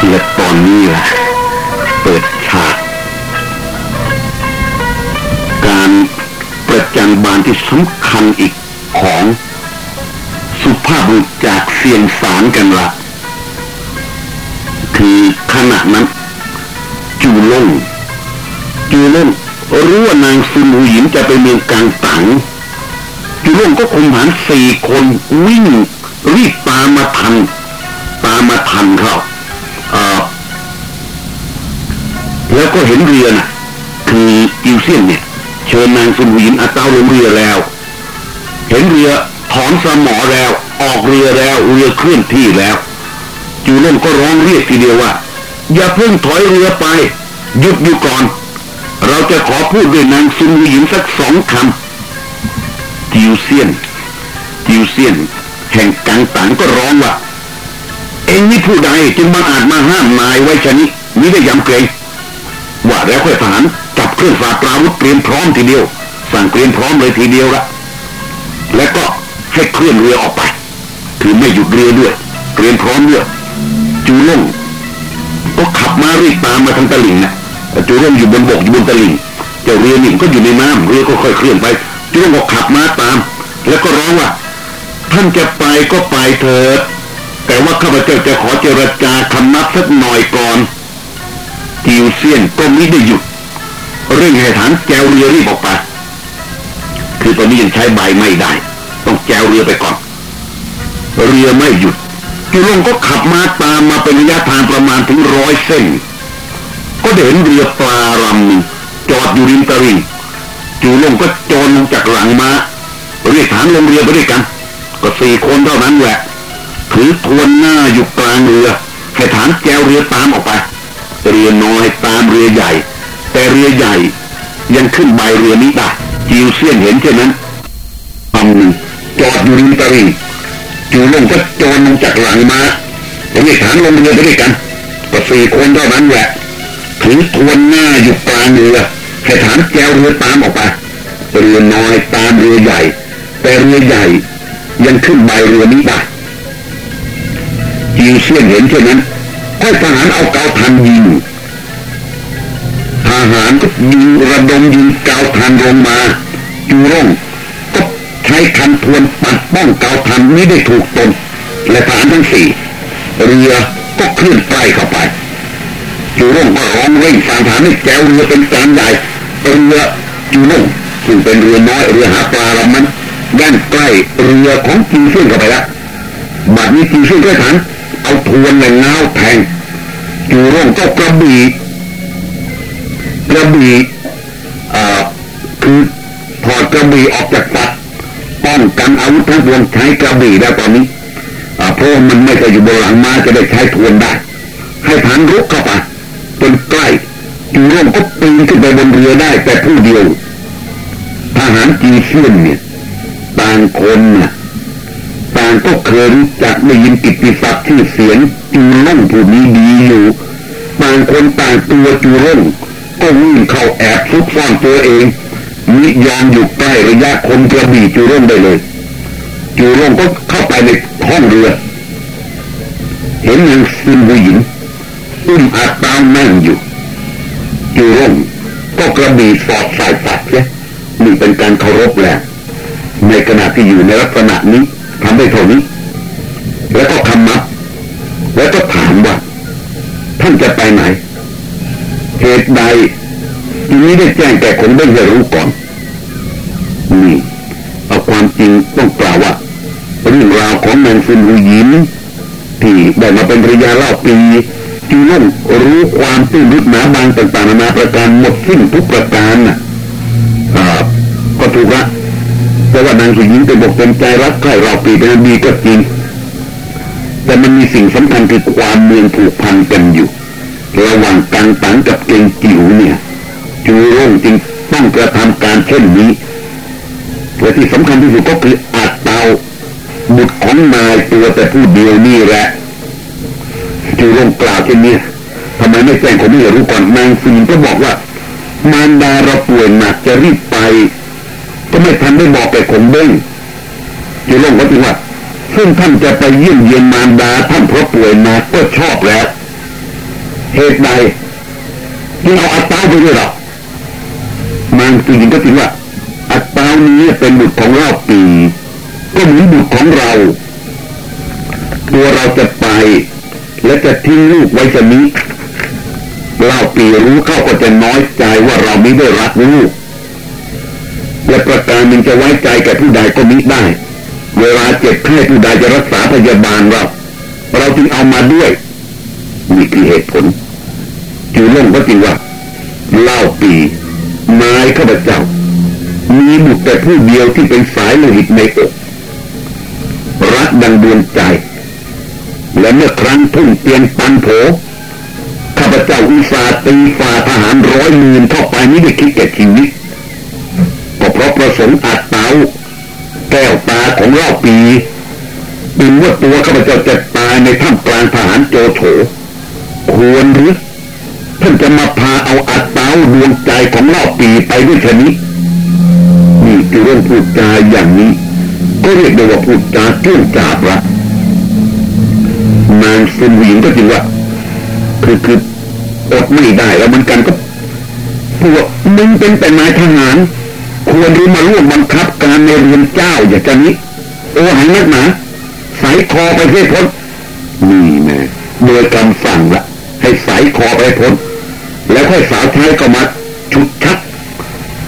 และตอนนี้ล่ะ เปิดฉาก การประจันบานที่สำคัญอีกของ สุภาพบุรุษจากเสียงสารกันละคือขณะนั้น จูล่งจูล่งรู้ว่านางซุนหูหยินจะไปเมืองกลางตังจูล่งก็คุมหารสี่คนวิ่ง รีบตามมาทัน ตามมาทันเขาแล้วก็เห็นเรือนะคือจิวเซียนเนี่ย เชิญนางซุนหูหยินอาเต้าลงเรือแล้ว เห็นเรือ ถอนสมอแล้ว ออกเรือแล้วเรือเคลื่อนที่แล้ว จูเล่นก็ร้องเรียกทีเดียวว่า อย่าเพิ่งถอยเรือไปหยุดอยู่ก่อน เราจะขอพูดด้วยนางซุนหญิงสักสองคำจิวเซียนจิวเซียน แห่งกังตันก็ร้องว่า เองนี่ผู้ใดจึงมาอาจมาห้ามนายไว้ชนิดมิได้ยำเกรงว่าแล้วค่อยทหารจับเครื่องสาตราวุธเตรียมพร้อมทีเดียว สั่งเตรียมพร้อมเลยทีเดียวละแล้วก็ ให้เคลื่อนเรือออกไป คือไม่หยุดเรือด้วยเรียมพร้อมด้วยจูล่งก็ขับมารีบตามมาทางตะลิ่งนะจูล่งอยู่บนบกอยู่บนตะลิ่งเจ้าเรือหนึ่งก็อยู่ในน้ำเรือก็ค่อยเคลื่อนไปจูล่งก็ขับมาตาม แล้วก็ร้องว่าท่านจะไปก็ไปเถิดแต่ว่าข้าพเจ้าจะขอเจรจาคำนับสักหน่อยก่อนจิวเซียนก็ไม่ได้หยุดเรื่องให้ฐานแกวเรือรีบออกไปคือตอนนี้ยังใช้ใบไม่ได้ ต้องแจวเรือไปก่อน เรือไม่หยุดจุลงก็ขับมาตามมาเป็นระยะทางประมาณถึงร้อยเส้น ก็เห็นเรือปลาลำหนึ่งจอดอยู่ริมตลิ่งจูลงก็โจรลงจากหลังมาเรียกฐานลงเรือไปด้วยกัน ก็สี่คนเท่านั้นแหละ ถือทวนหน้าอยู่กลางเรือให้ฐานแจวเรือตามออกไป เรือน้อยตามเรือใหญ่ แต่เรือใหญ่ยังขึ้นใบเรือนี้ได้จิวเซียนเห็นเช่นนั้นลำหนึ่ง จอดอยู่ริมตลิ่งจู่ลงก็โจรลงจากหลังมาเรียกฐานลงเรือไปด้วยกันก็สี่คนเท่านั้นแหละถือทวนหน้าอยู่กลางเรือให้ฐานแจวเรือตามออกไปเรือน้อยตามเรือใหญ่ แต่เรือใหญ่ ยังขึ้นใบเรือนี้ได้จิวเซียนเห็นเช่นนั้นให้ทหารเอาเกาทันยิงทหารก็ยิงระดมยิงเกาทันลงมาจูร่ง ใช้คันทวนปัดป้องเกาทันไม่ได้ถูกตนและทหารทั้งสี่เรือก็เคลื่อนใกล้เข้าไปจูร่งก็ร้องเร่งสั่งทหารให้แจวเรือเป็นการใหญ่เรือจูร่งซึ่งเป็นเรือน้อยเรือหาปลาลำนั้นย่านใกล้เรือของจีเซียนเข้าไปแล้วบัดนี้จีเซียนก็ฐานเอาทวนและเงาแทงจูร่งก็กระบี่กระบี่อ่าคือถอดกระบี่ออกจากฝักป้ องกันอาวุธทั้งปวงใช้กระบี่แล้วตอนนี้เพราะมันไม่จะอยู่บนหลังม้าจะได้ใช้ทวนได้ ให้ฐานรุกเข้าไปจนใกล้จูร่งก็ปีนขึ้นไปบนเรือได้ แต่ผู้เดียวทหารจีเซียนเนี่ยต่างคนน่ะต่างก็เคยรู้จักได้ยินกิตติศัพท์ชื่อเสียงจูร่งผู้นี้ดีอยู่ต่างคนต่างตัวจูร่งก็วิ่งเข้าแอบซุกซ่อนตัวเอง มิยอมอยู่ใกล้ระยะคนกระบี่จูร่งได้เลย จูร่งก็เข้าไปในห้องเรือ เห็นนางซินผู้หญิงอุ้มอาตามนั่งอยู่จูร่งก็กระบี่สอดสายตัดเนี่ยนี่เป็นการเคารพแหละในขณะที่อยู่ในลักษณะนี้ทำได้เท่านี้ แล้วก็คำมับแล้วก็ถามว่าท่านจะไปไหนเหตุใด นี้ได้แจ้งแก่คนได้ให้รู้ก่อนนี่เอาความจริงต้องกล่าวว่าเรื่องราวของนางซินหูยินที่ได้มาเป็นภรรยาเล่าปีจูนุ่งรู้ความตื้นลึกหนาบางต่างๆนานาประการหมดสิ้นทุกประการน่ะก็ถูกละแต่ว่านางผู้หญิงเป็นบอกเป็นใจรักใคร่เราปีเป็นดีก็จริง แต่มันมีสิ่งสำคัญคือความเมืองผูกพันกันอยู่ ระหว่างกังตังกับเกงจิ๋วเนี่ย จูร่งจริงต้องกระทำการเช่นนี้และที่สำคัญที่สุดก็คืออาจเตาบุตรของนายตัวแต่ผู้เดียวนี่แหละจูร่งกล่าวเช่นนี้ทำไมไม่แจ้งคนนี้รู้ก่อนนางซีนก็บอกว่ามารดาเราป่วยหนักจะรีบไป ก็ไม่ทันได้บอกแก่คงเบ้งจูร่งก็จริงว่าซึ่งท่านจะไปเยี่ยมเยียนมารดาท่านเพราะป่วยหนักก็ชอบแล้วเหตุใดจึงเอาอัตตาไปด้วยหรอ มางซีนก็จริงว่า อัตตานี้เป็นบุตรของเราปีก็เหมือนบุตรของเรา ตัวเราจะไป และจะทิ้งลูกไว้จะนี้เล่าปีรู้เข้าก็จะน้อยใจว่าเราไม่ได้รักลูกและประการหนึ่งจะไว้ใจกับผู้ใดก็มิได้ เวลาเจ็บไข้ผู้ใดจะรักษาพยาบาลเรา เราจึงเอามาด้วยนี่คือเหตุผลจูล่งก็จริงว่าเล่าปี นายข้าพเจ้า มีบุตรแต่ผู้เดียวที่เป็นสายโลหิตในอกรักดังดวงใจ และเมื่อครั้งทุ่งเตียนปันโผข้าพเจ้าอุตสาตีฝ่าทหารร้อยหมื่นเข้าไปนี่ได้คิดแก่ชีวิตก็เพราะประสงค์อัดเตาแก้วตาของเล่าปีเป็นว่าตัวข้าพเจ้าจะตายในถ้ำกลางทหารโจโฉควรหรือ ท่านจะมาพาเอาอัดเตาดวงใจของเล่าปีไปด้วยชนิดนี่คือเรื่องพูดจาอย่างนี้ ก็เรียกได้ว่าพูดจาเกี่ยงจาบละนางซุนหญิงก็จริงว่า คือคืออดไม่ได้แล้วมันกันก็พวกมึงเป็นแต่นายทหาร ควรรู้มาร่วมบังคับการในเรือนเจ้าอย่างนี้ โอ้หายนักหนาสายคอไปให้พ้นนี่แม่โดยคำสั่งละให้สายคอไปพ้น แล้วค่อยสาวใช้ก็มาฉุดชัก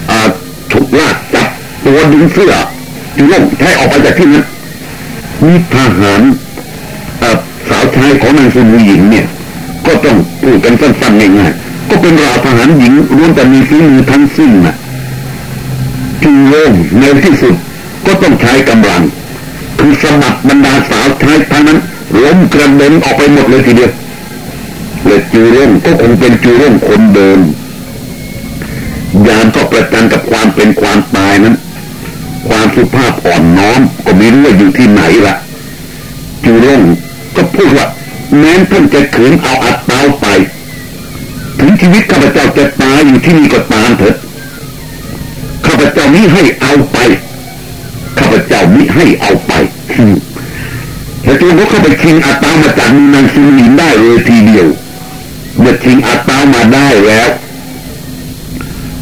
อ่าฉุดลากจับตัวดึงเสื้อจูล่งใช้ออกไปจากที่นั้นมีทหารสาวใชายของนางสุนีหญิงเนี่ย ก็ต้องพูดกันสั้นๆง่ายๆก็เป็นราทหารหญิงล้วนแต่มีฝีมือทั้งสิ้นนะจูล่งในที่สุดก็ต้องใช้กำลัง คือสมัครบรรดาสาวใชายทั้งนั้นล้มกระเด็นออกไปหมดเลยทีเดียว และจูร่งก็คงเป็นจูร่งคนเดิมยามก็ประจันกับความเป็นความตายนั้น ความสุภาพอ่อนน้อมก็ไม่รู้ว่าอยู่ที่ไหนละจูร่งก็พูดว่าแม้ท่านจะขืนเอาอัดเตาไป ถึงชีวิตข้าพเจ้าจะตายอยู่ที่นี่ก็ตามเถิดข้าพเจ้านี้ให้เอาไปข้าพเจ้ามิให้เอาไปแต่ตัวเขาเข้าไปชิงอัตามาจากนางซุนินได้เลยทีเดียว เมื่อชิงอัตามาได้แล้ว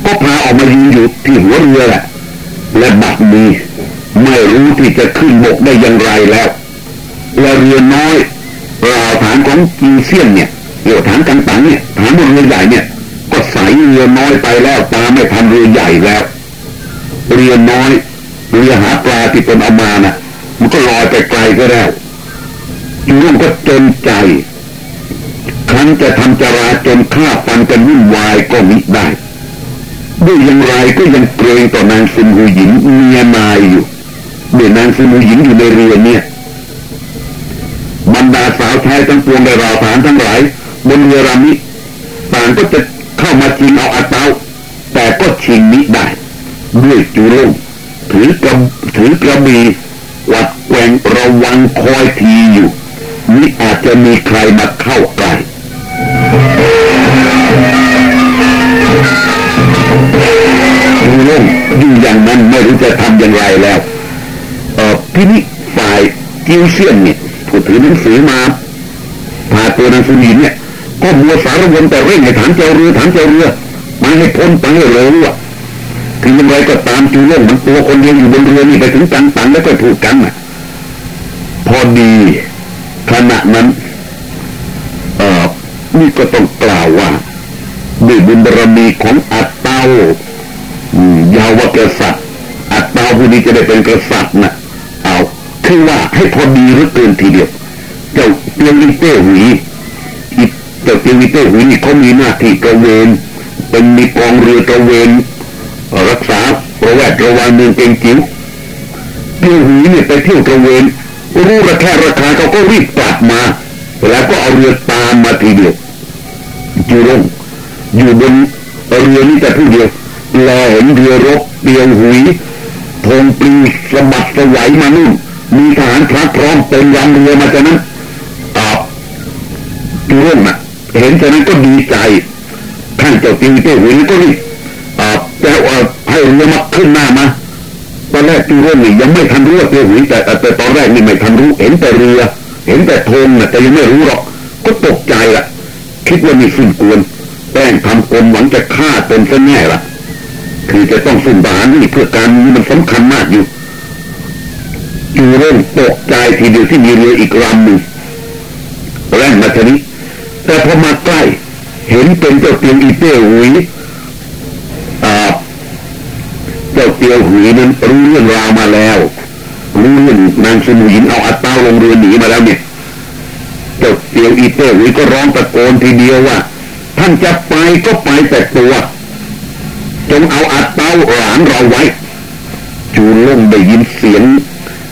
ก็พาออกมายืนอยู่ที่หัวเรือแหละและบัดนี้ไม่รู้ที่จะขึ้นบกได้อย่างไรแล้วและเรือน้อยราฐานของกิงเซียนเนี่ยเรือฐานกังต่างเนี่ยฐานบนเรือใหญ่เนี่ย ก็ใสเรือน้อยไปแล้วตามไม่ทันเรือใหญ่แล้ว เรือน้อยเรือหาปลาที่ตนเอามานะ่ะมันก็ลอยไปไกลก็แล้วจูร่งก็จนใจ นั้นจะทำจราจนฆ่าฟันกันวุ่นวายก็มิได้ด้วยอย่างไรก็ยังเกรงต่อนางซินหูหญิงเมียนายอยู่เดี๋ยวนางซินหูหญิงอยู่ในเรือเนี่ยบรรดาสาวชายทั้งปวงในราวฐานทั้งหลายบนเรือลำนี้ต่างก็จะเข้ามาชิงเอาอัตเตาแต่ก็ชิงมิได้ ด้วยจูร่งถือกระถือกระบี่วัดแกงระวังคอยทีอยู่นี่อาจจะมีใครมาเข้าใกล้ อยู่อย่างนั้นไม่รู้จะทำอย่างไรแล้วเออที่นี้ฝ่ายกิวเซียนเนี่ยผู้ถือหนังสือมาพาตัวนางสุนีเนี่ยก็มัวสารวนแต่เร่งให้ฐานเจ้าเรือฐานเจ้าเรือมาให้พ้นไปให้เร็วอะถึงยังไงก็ตามจูเล่งมันตัวคนเดียวอยู่บนเรือนี่ไปถึงตังตังแล้วก็ถูกกันอะพอดีขณะนั้นเออนี่ก็ต้องกล่าวว่าด้วยบุญบารมีของอัตเต้า ยาวกษัตริย์อัตตาผู้นี้จะได้เป็นกษัตริย์นะเอาคือว่าให้พอดีหรือเกินทีเดียวเจ้าเตียงลิเต้หุยเจ้าเตียงลิเต้หุยนี่เขามีหน้าที่กระเวนเป็นมีกองเรือตระเวนรักษาประแวดระวังเมืองเก่งจิ๋วเตียงหุยเนี่ยไปเที่ยวตระเวนรู้ระแค่ราคาเขาก็รีบกลับมาแล้วก็เอาเรือตามมาทีเดียวจูรงอยู่บนเรือนี้แต่ผู้เดียว แลเห็นเรือรบเตียวหุยธงปลีสะบัดสวายมานู่นมีทหารพระพร้อมเต็มลำเรือมาจากนั้นตอบจูรงน่ะเห็นจากนั้นก็ดีใจท่านเจ้าตีเต้หุยก็รีบจะให้เรือมาขึ้นหน้ามาตอนแรกจูร่นนี่ยังไม่ทันรู้ว่าเตียวหุยแต่แต่ตอนแรกนี่ไม่ทันรู้เห็นแต่เรือ เห็นแต่ธงนะแต่ยังไม่รู้หรอกก็ตกใจละคิดว่ามีสุ่นกวนแป้งทำกลมหวังจะฆ่าตนซะแน่ละ คือจะต้องสุ่นบานี่เพื่อการนี้มันสำคัญมากอยู่จูเร่นตกใจทีเดียวที่มีเรืออีกลำหนึ่งแรงมาทีนี้ แต่พอมาใกล้ เห็นเป็นเจ้าเตียงอีเต้หุยเจ้าเตียวหุยนั้นรู้เรื่องราวมาแล้วรู้เรื่องนางสมุยินเอาอัตตาลงเรือหนีมาแล้วเนี่ยเจ้าเตียวอีเต้หุยก็ร้องตะโกนทีเดียวว่าท่านจะไปก็ไปแต่ตัว จงเอาอัดเตตาหลานเราไว้ จูล่งได้ยินเสียง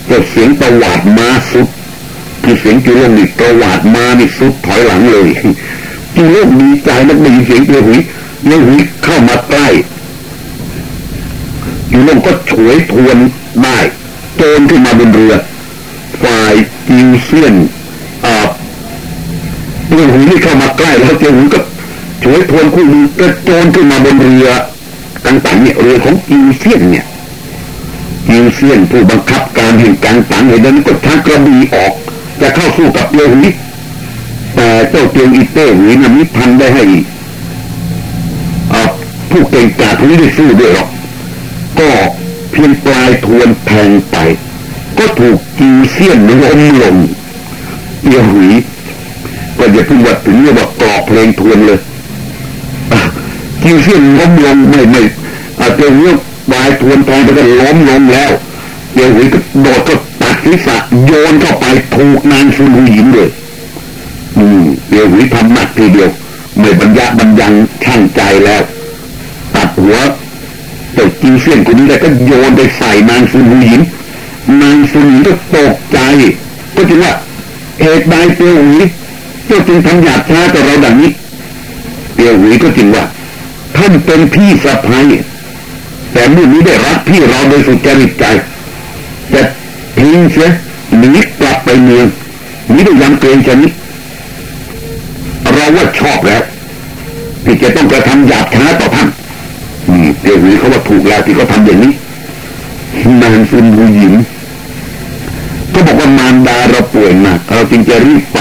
เจ้าเสียงตวาดมาสุดคือเสียงจูล่งนี่ตวาดมานี่สุดถอยหลังเลยจูล่งดีใจนักได้ยินเสียงเตียวหุยเตียวหุยเข้ามาใกล้อยู่ลงก็ฉวยทวนได้โจนขึ้นมาบนเรือ ฝ่ายจิวเซียนอ่าเรือหูนี่เข้ามาใกล้แล้วเจ้าหูก็ฉวยทวนคู่มือกระโจนขึ้นมาบนเรือ ต่างๆเนี่ยเรือของจิวเซียนเนี่ยจิวเซียนผู้บังคับการแห่งการต่างเห็นนั้นก็ชักกระบี่ออก จะเข้าสู้กับเรือหูแต่เจ้าเตียงอีเต้หูนั้นมิพันได้ให้ผู้เก่งกาจนี้ได้สู้ด้วยหรอกก็เพียงปลายทวนแทงไป ก็ถูกจีเซียนล้มลงเอียหุยก็อย่าพูดว่าถึงเรียกว่ากรอกเพลงทวนเลย จีเซียนล้มลงไม่ไม่อาจจะยกวายทวนแทงไปก็ล้มลงแล้วเตียวหุยก็โดดก็ตัดศีรษะโยนเข้าไปถูกนางซุนหูหญิงเลยอืมเตียวหุยทำหนักทีเดียวไม่บรรยะบรรยังช่างใจแล้ว ตัดหัวเจ้าจีเซียนคนนี้แล้วก็โยนไปใส่นางซุนหูหญิงนางซุนหูหญิงก็ตกใจ ก็จึงว่าเหตุใดเตียวหุยเจ้าจึงทำหยาบช้าต่อเราดังนี้เตียวหุยก็จึงว่า ท่านเป็นพี่สะพ้ายแต่เมื่อนี้ได้รักพี่เราโดยสุจริตใจจะทิ้งเสียหนีกลับไปเมืองนี้ด้ยยำเกรงชนิดเราว่าชอบแล้วที่จะต้องกระทำหยาบช้าต่อท่านนี่เดี๋ยวนี้เขาว่าถูกแล้วที่เขาทาอย่างนี้นางซุนบูหญิงก็บอกว่ามารดาเราป่วยหนักเราจึงจะรีบไป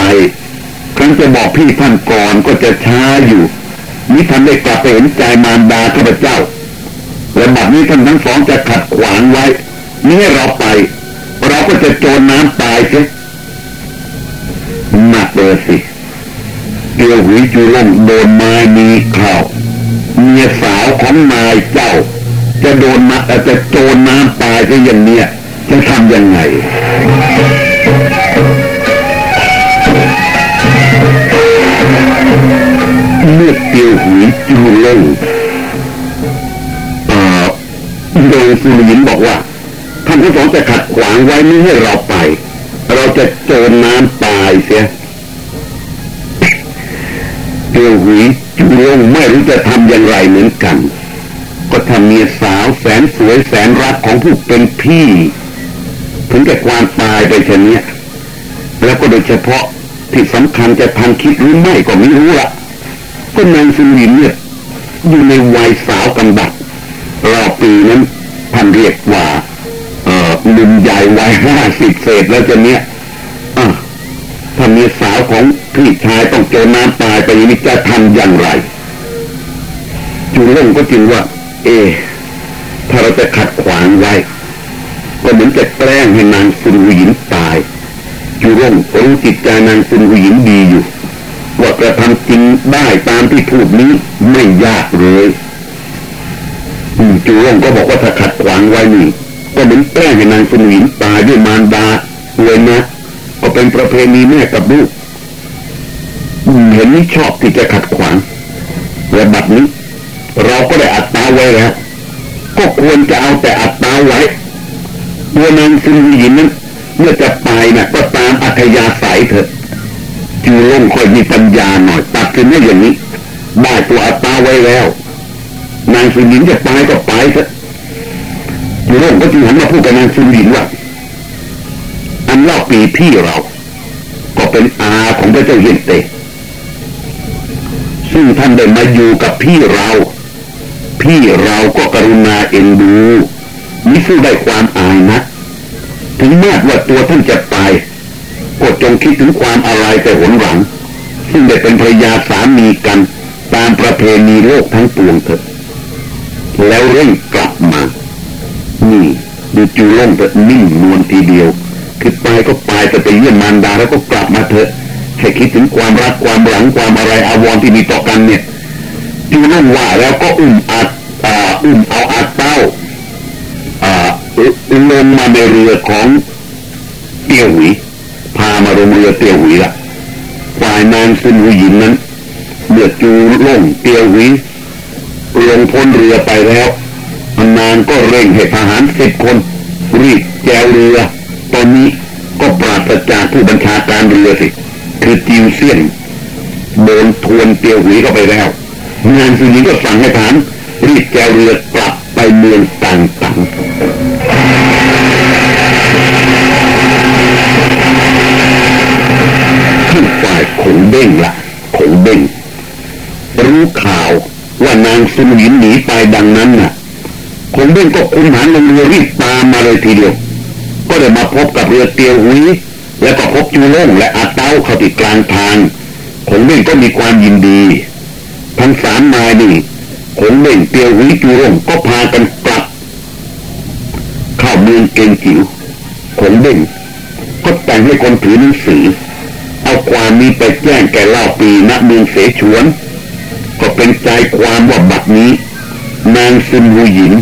ครั้งจะบอกพี่ท่านก่อนก็จะช้าอยู่ มิท่านได้กลับไปเห็นใจมารดาข้าพเจ้า และบัดนี้ท่านทั้งสองจะขัดขวางไว้นี่ให้เราไปเราก็จะโจรน้ำตายเสียหนักเลยสิเกี่ยวหุยจุลงโดนไม้มีข่าวเมียสาวของนายเจ้า จะโดนมาจะโจรน้ำตายก็อย่างเนี้ยจะทำยังไง เตียวหุยจูเลงโดยสุรินบอกว่าท่านทั้งสองจะขัดขวางไว้ไม่ให้เราไป เราจะโจรน้ำตายเสียเตียวหุยจูเลงไม่รู้จะทำอย่างไรเหมือนกัน ก็ทำเมียสาวแสนสวยแสนรักของผู้เป็นพี่ ถึงแก่ความตายไปเช่นนี้แล้วก็โดยเฉพาะที่สำคัญจะทันคิดหรือไม่ก็ไม่รู้ละ ก็นางสุรินเนี่ยอยู่ในวัยสาวกำบัดรอบปีนั้นท่านเรียกว่าเอ่อลุมใหญ่วัยห้าสิบเศษแล้วจะเนี้ยอะถ้ามีสาวของพี่ชายต้องเจอน้ำตายไปนี้จะทำอย่างไรจูเล่งก็จริงว่า เอ ถ้าเราจะขัดขวางไว้ก็เหมือนจะแกล้งให้นางซุนหญิงตายจูร่งรู้จิตใจนางซุนหูหญิงดีอยู่ ว่ากระทำจริงได้ตามที่พูดนี้ไม่ยากเลยจูรงก็บอกว่าถ้าขัดขวางไว้นี่ก็เหมือนแกล้งให้นางซุนหูหญิงตายด้วยมารดาเลยนะก็เป็นประเพณีแม่กับลูกเห็นนี่ชอบที่จะขัดขวางและบัดนี้ เราก็ได้อัตตาไว้แล้วก็ควรจะเอาแต่อัตตาไว้ตัวนางซุนหูหญิงนั้นเมื่อจะไปนะ่ะก็ตามอัธยาศัยเถอะ จูล่งค่อยมีปัญญาหน่อยตัดสินได้อย่างนี้ได้ตัวอัตตาไว้แล้ว นางสุนินจะไปก็ไปเถอะจูล่งก็จึงหันมาพูดกับนางสุนินว่าอันเล่าปีพี่เรา ก็เป็นอาของพระเจ้าเฮียนเตซึ่งท่านได้มาอยู่กับพี่เรา พี่เราก็กรุณาเอ็นดูมิสู้ได้ความอายนะ ถึงแม้ว่าตัวท่านจะตาย ก็จงคิดถึงความอะไรแต่หนหลัง ซึ่งได้เป็นภรรยาสามีกัน ตามประเพณีโลกทั้งปวงเถิดแล้วเร่งกลับมา นี่ดูจูล่งเถิดนิ่งนวลทีเดียว คือไปก็ไปแต่ไปเยี่ยมมารดาแล้วก็กลับมาเถอะให้คิดถึงความรักความหลังความอะไรอาวรที่มีต่อกันเนี่ยจูล่งว่าแล้วก็อุ้มอัดอุ้มเอาอัดเต้าลงมาในเรือของเตียวหวี มาลงเรือเตียวหวีละฝ่ายนางซุนหูหญินนั้นเมื่อจูล่งเตียวหวีลงพ้นเรือไปแล้วนางก็เร่งให้ทหารสิบคนรีบแจวเรือ ตอนนี้ก็ปราศจากผู้บัญชาการเรือสิคือจิวเซียนโดนทวนเตียวหวีเข้าไปแล้วงานสุนีก็สั่งให้ทหารรีบแจวเรือกลับไปเมืองต่างๆ ฝ่ายขงเบ้งละขงเบ้งรู้ข่าวว่านางสุนหินหนีไปดังนั้นน่ะขงเบ้งก็คุมหานลงเรือรีบตามมาเลยทีเดียว ก็ได้มาพบกับเรือเตียวหุยแล้วก็พบจูโล่งและอาเต้าเข้าติดกลางทางขงเบ้งก็มีความยินดี ทั้งสามนายนี่ขงเบ้งเตียวหุยจูโล่งก็พากันกลับ เข้าเมืองเกงจิ๋วขงเบ้งก็แต่งให้คนถือหนังสือ ความนี้ไปแจ้งแก่เล่าปีณเมืองเสฉวน ก็เป็นใจความว่าบัดนี้ นางซุนหูหญิน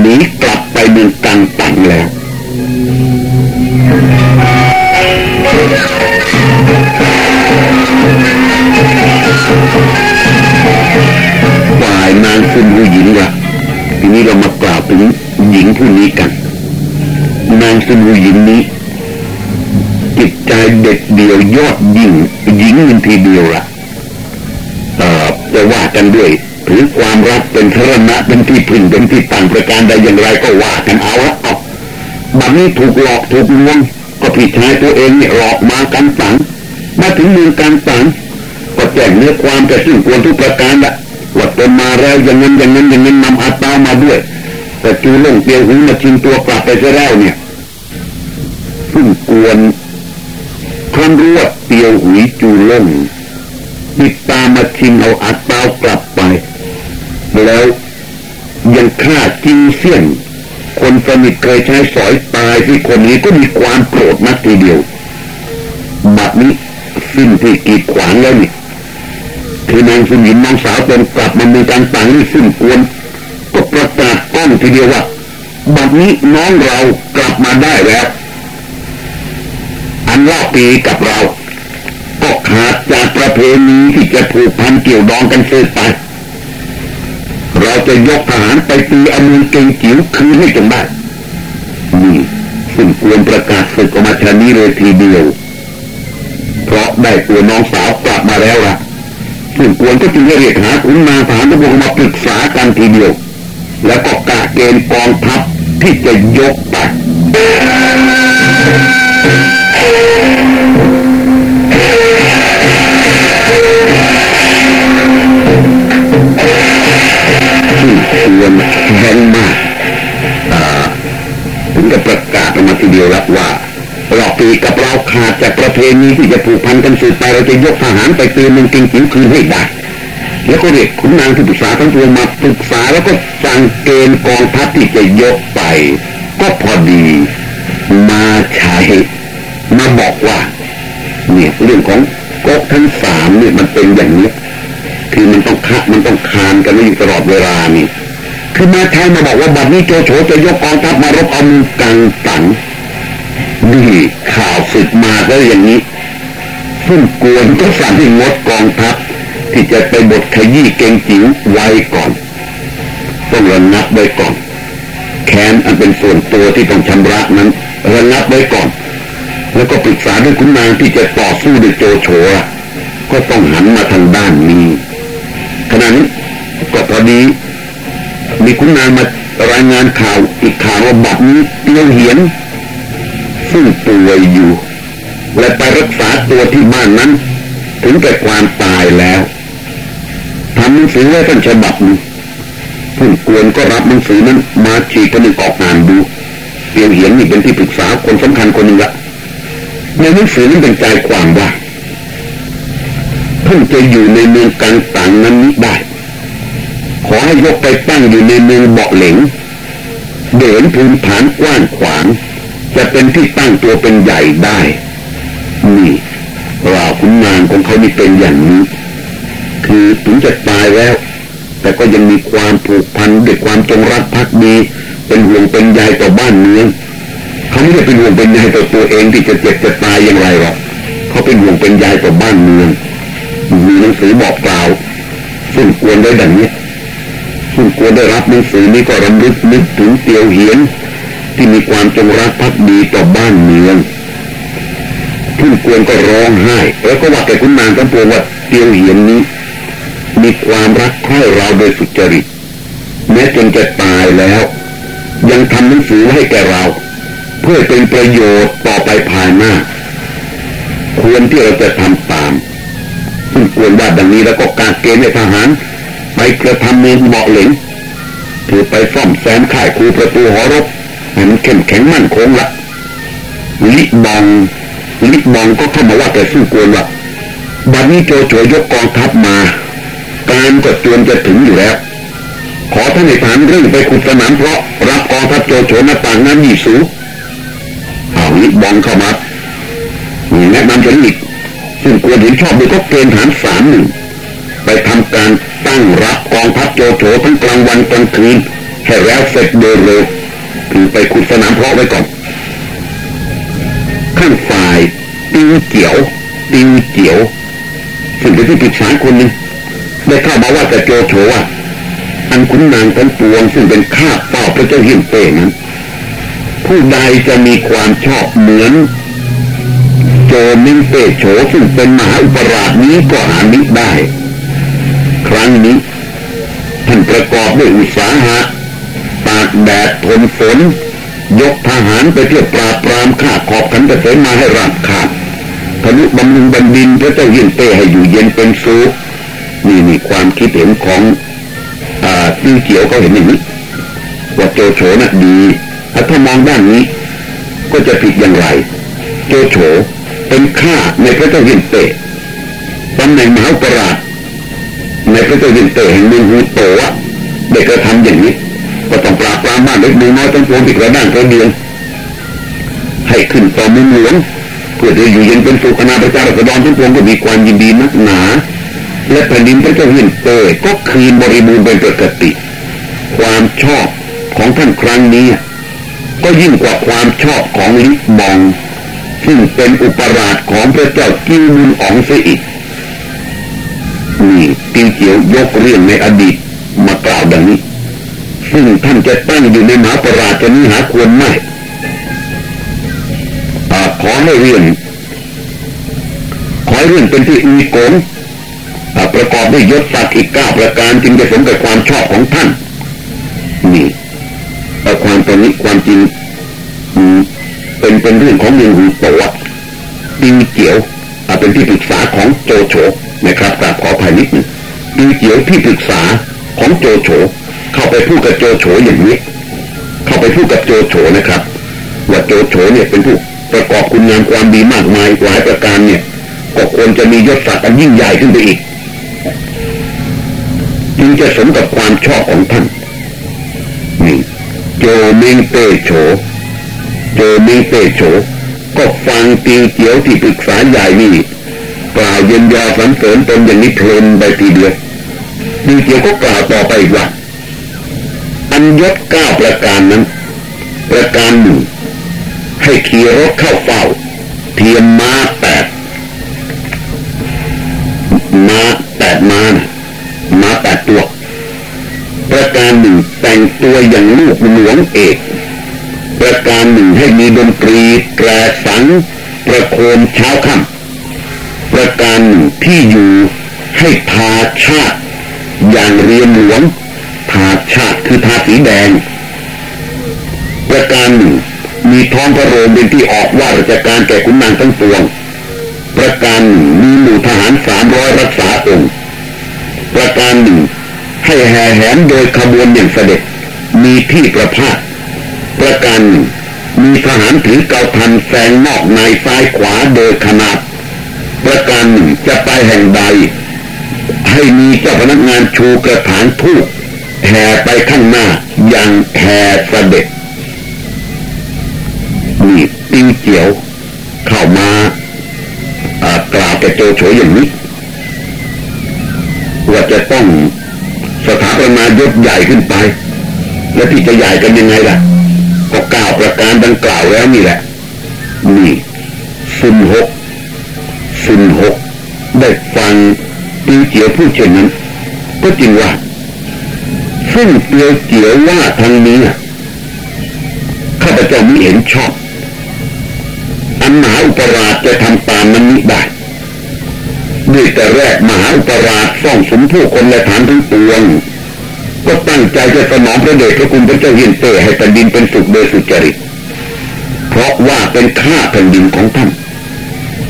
หนีกลับไปเมืองกังตังแล้ว ฝ่ายนางซุนผู้หญิงละทีนี้เรามากล่าวถึงหญิงผู้นี้กัน นางซุนผู้หญิงนี้ จิตใจเด็ดเดียวยอดยิ่งหญิงมันทีเดียวละเอ่อจะว่ากันด้วยหรือความรักเป็นเทรณะเป็นที่พึ่งเป็นที่ตั้งประการใดอย่างไรก็ว่ากันเอาละเอาบัดนี้ถูกหลอกถูกลวงก็ผิดชายตัวเองเนี่ยหลอกมากันตังมาถึงเมืองการตังก็แจ้งเนื้อความแต่ซึ่งควรทุกประการละว่าตนมาแล้วอย่างนั้นอย่างนั้นอย่างนั้นนำอาตามาด้วย แต่จูลงเตียวหูมาชิงตัวกลับไปซะแล้วเนี่ยซึ่งกวน ครั้นรู้ว่าเตียวหุยจูลงติดตามมาชิงเอาอาตากลับไป แล้วยังฆ่าจิงเสี่ยนคนสนิทเคยใช้สอยตายที่คนนี้ก็มีความโกรธนักทีเดียวบัดนี้สิ้นที่กีดขวางแล้วนี่คือนางสุนินน้องสาวตนกลับมามีการต่างที่สิ้นควรก็ประกาศก้องทีเดียวว่าบัดนี้น้องเรากลับมาได้แล้ว อันล่าปีกับเรา ก็ขาดจากประเพณีที่จะผูกพันเกี่ยวดองกันสืบไป เราจะยกทหารไปตีอเมืองเก่งจิ๋วคืนให้จงได้นี่ซึ่งควรประกาศศึกออกมาชนี้เลยทีเดียว เพราะได้ตัวน้องสาวกลับมาแล้วล่ะซึ่งควรก็จึงเรียกหาขุนนางทหารทั้งปวงมาปรึกษากันทีเดียว แล้วก็กะเกณฑ์กองทัพที่จะยกไป ควรแรงมากถึงจะประกาศออกมาทีเดียวแล้วว่าเราปีกับเราขาดจากประเพณีที่จะผูกพันกันสืบไปเราจะยกทหารไปตีเมืองกิงจิ๋วคืนให้ได้แล้วก็เรียกขุนนางที่ปรึกษาทั้งปวมาปรึกษาแล้วก็สั่งเกณฑ์กองทัพที่จะยกไป ก็พอดีมาใช้มาบอกว่าเนี่ยเรื่องของก๊กทั้งสามเนี่ยมันเป็นอย่างนี้ คือมันต้องคะมันต้องคานกันอยู่ตลอดเวลานี่คือมาใช้มาบอกว่าบัดนี้โจโฉจะยกกองทัพมารบเอาเมืองกังตังนี่ข่าวศึกมาก็อย่างนี้ซึ่งกวนก็สั่งให้งดกองทัพที่จะไปบทขยี้เก่งจิ๋วไว้ก่อนต้องระงับไว้ก่อนแค้นอันเป็นส่วนตัวที่ต้องชำระนั้นระงับไว้ก่อน แล้วก็ปรึกษาด้วยคุณนางที่จะต่อสู้ด้วยโจโฉก็ต้องหันมาทางด้านนี้ ขณะนี้ก็พอดีมีคุณนางมารายงานข่าวอีกข่าวว่าบัดนี้เตียวเหียน ซึ่งป่วยอยู่ และไปรักษาตัวที่บ้านนั้น ถึงแก่ความตายแล้วทำหนังสือไว้ท่านฉบับนึงผู้กวนก็รับหนังสือนั้นมาฉีกผนึกออกอ่านดูเตียวเหียนนี่เป็นที่ปรึกษาคนสำคัญคนหนึ่งละในหนังสือนั้นเป็นใจความว่า เพิ่งจะอยู่ในเมืองกังตังนั้นได้ ขอให้ยกไปตั้งอยู่ในเมืองเบาะเหลงเดินพื้นฐานกว้างขวาง จะเป็นที่ตั้งตัวเป็นใหญ่ได้ นี่ราคุณนางของเขานี่เป็นอย่างนี้ คือถึงจะตายแล้ว แต่ก็ยังมีความผูกพันด้วยความจงรักภักดี เป็นห่วงเป็นใยต่อบ้านเมืองเขาไม่ได้เป็นห่วงเป็นใยต่อตัวเองที่จะเจ็บจะตายอย่างไรหรอกเขาเป็นห่วงเป็นใยต่อบ้านเมือง มีหนังสือบอกกล่าว ซึ่งควรได้ดังนี้ซึ่งควรได้รับหนังสือนี้ก็รำลึกนึกถึงเตียวเหียน ที่มีความจงรักภักดีต่อบ้านเมืองผู้ควรก็ร้องไห้แล้วก็ว่าแต่คุณนางทั้งปวงว่าเตียวเหียนนี้ มีความรักใคร่เราโดยสุจริตแม้จนจะตายแล้ว ยังทำหนังสือให้แก่เรา เพื่อเป็นประโยชน์ต่อไปภายหน้า ควรที่เราจะทำตาม ซึ่งควรว่าดังนี้แล้วก็การเกณฑ์ในทหาร ไปกระทำเมืองเบาเหลงถือไปซ่อมแซมข่ายคูประตูหอรบให้มันเข้มแข็งมั่นคงละลิบองลิบองก็เข้ามาว่าแต่สู้กวนว่าบัดนี้โจโฉยกกองทัพมา การก็จวนจะถึงอยู่แล้ว ขอท่านในฐานเรื่องไปขุดสนามเพราะรับกองทัพโจโฉหน้าต่างน้ำยี่สูเอาลิบองเข้ามาแนะนำจะอีก ซึ่งควรเห็นชอบโดยก็เกณฑ์ฐานสามหนึ่งไปทำการตั้งรับกองทัพโจโฉทั้งกลางวันกลางคืนให้แล้วเสร็จโดยเร็วคือไปขุดสนามเพาะไว้ก่อนข้างฝ่ายติวเกี่ยวติวเกี่ยวซึ่งเป็นที่ปรึกษาคนหนึ่งได้เข้ามาว่าจะโจโฉว่าอันคุณนางทั้งปวงซึ่งเป็นข้าเฝ้าพระเจ้าหินเป้นั้นผู้ใดจะมีความชอบเหมือน โจมิงเตโฉซึ่งเป็นมหาอุปราชนี้ก็หามิได้ ครั้งนี้ท่านประกอบด้วยอุตสาหะตากแดดทนฝน ยกทหารไปเที่ยวปราบปรามข้าขอบขันเกษมมาให้ราบขาดทะลุบำรุงบันดินพระเจ้ายินเต้ให้อยู่เย็นเป็นสุขนี่มีความคิดเห็นของอ่าตีเขียวเขาเห็นอย่างนี้ว่าโจโฉน่ะดีถ้ามองด้านนี้ ก็จะผิดอย่างไร โจโฉ เป็นข้าในพระเจ้ายินเต้ตำแหน่งมหาปราชในพระเจ้ายินเต้แห่งเมืองฮูโตะได้กระทำอย่างนี้ก็ต้องปราบปรามบ้านเล็กน้อยทั้งปวงที่กระด้างกระเดืองให้ขึ้นต่อมือหลวงเพื่อจะอยู่เย็นเป็นสุขนาประชาชนทั้งปวงก็มีความยินดีนักหนา และแผ่นดินพระเจ้าหินเตก็คืนบริบูรณ์เป็นปกติ ความชอบของท่านครั้งนี้ ก็ยิ่งกว่าความชอบของลิบอง ซึ่งเป็นอุปราชของพระเจ้ากิ้วมุนอ๋องเสียอีกนี่ติวเจียวยกเรื่องในอดีตมากล่าวดังนี้ ซึ่งท่านจะตั้งอยู่ในมหาปราชนี้หาควรไม่ขอให้เรื่องขอให้เรื่องเป็นที่อุยโกงประกอบด้วยยศศักดิ์อีกเก้าประการจึงจะสมกับความชอบของท่าน นี่แต่ความตรงนี้ความจริง เป็นเป็นเรื่องของเมืองหูโตะดิวเจียวเป็นที่ปรึกษาของโจโฉนะครับกราบขอภายนิดนึงดิวเจียวที่ปรึกษาของโจโฉเข้าไปพูดกับโจโฉอย่างนี้ เข้าไปพูดกับโจโฉนะครับว่าโจโฉเนี่ยเป็นผู้ประกอบคุณงามความดีมากมายหลายประการเนี่ยก็ควรจะมียศศักดิ์อันยิ่งใหญ่ขึ้นไปอีกจึงจะสมกับความชอบของท่านนี่โจเมงเตโฉ โจเมงเตโฉก็ฟังตีเจียวที่ปรึกษาใหญ่นี่กล่าวเย็นยอสรรเสริญตนอย่างนี้เพลินไปทีเดียวตีเจียวก็กล่าวต่อไปว่าอันยศเก้าประการนั้น ประการหนึ่งให้ขี่รถเข้าเฝ้า เทียมม้าแปดม้าแปดม้านะม้าแปดตัว ประการหนึ่งแต่งตัวอย่างลูกหลวงเอก ประการหนึ่งให้มีดนตรีแตรสัง ประโคมเช้าค่ำประการหนึ่งที่อยู่ให้ทาชาติ อย่างเรียนหลวงทาชาติคือทาสีแดง ประการหนึ่งมีท้องพระโรงเป็นที่ออกว่าราชการแก่ขุนนางทั้งปวง ประการหนึ่งมีหมู่ทหารสามร้อยรักษาองค์ประการหนึ่งให้แห่แหนโดยขบวนอย่างเสด็จมีที่ประพาส ประการหนึ่งมีทหารถือเกาทันแซงนอกในซ้ายขวาโดยขนาด ประการหนึ่งจะไปแห่งใด ให้มีเจ้าพนักงานชูกระถางทูกแห่ไปข้างหน้าอย่างแห่เสด็จนี่ติ้งเจียว เข้ามากราบแกโจโฉอย่างนี้ว่าจะต้องสถาปนายศใหญ่ขึ้นไป และที่จะใหญ่กันยังไงล่ะ ก็กล่าวประการดังกล่าวแล้วนี่แหละนี่สุนหกสุนหกได้ฟังติ้งเจียวพูดเช่นนั้น ก็จริงว่า ซึ่งเตียวเจียวว่าทางนี้ข้าพเจ้าไม่เห็นชอบอันมหาอุปราชจะทำตามนั้นนี้ได้ด้วยแต่แรกมหาอุปราชส่องสมผู้คนและฐานทั้งปวง ก็ตั้งใจจะสนองพระเดชพระคุณพระเจ้าเฮียนเต้ให้แผ่นดินเป็นสุขโดยสุจริต เพราะว่าเป็นข้าแผ่นดินของท่าน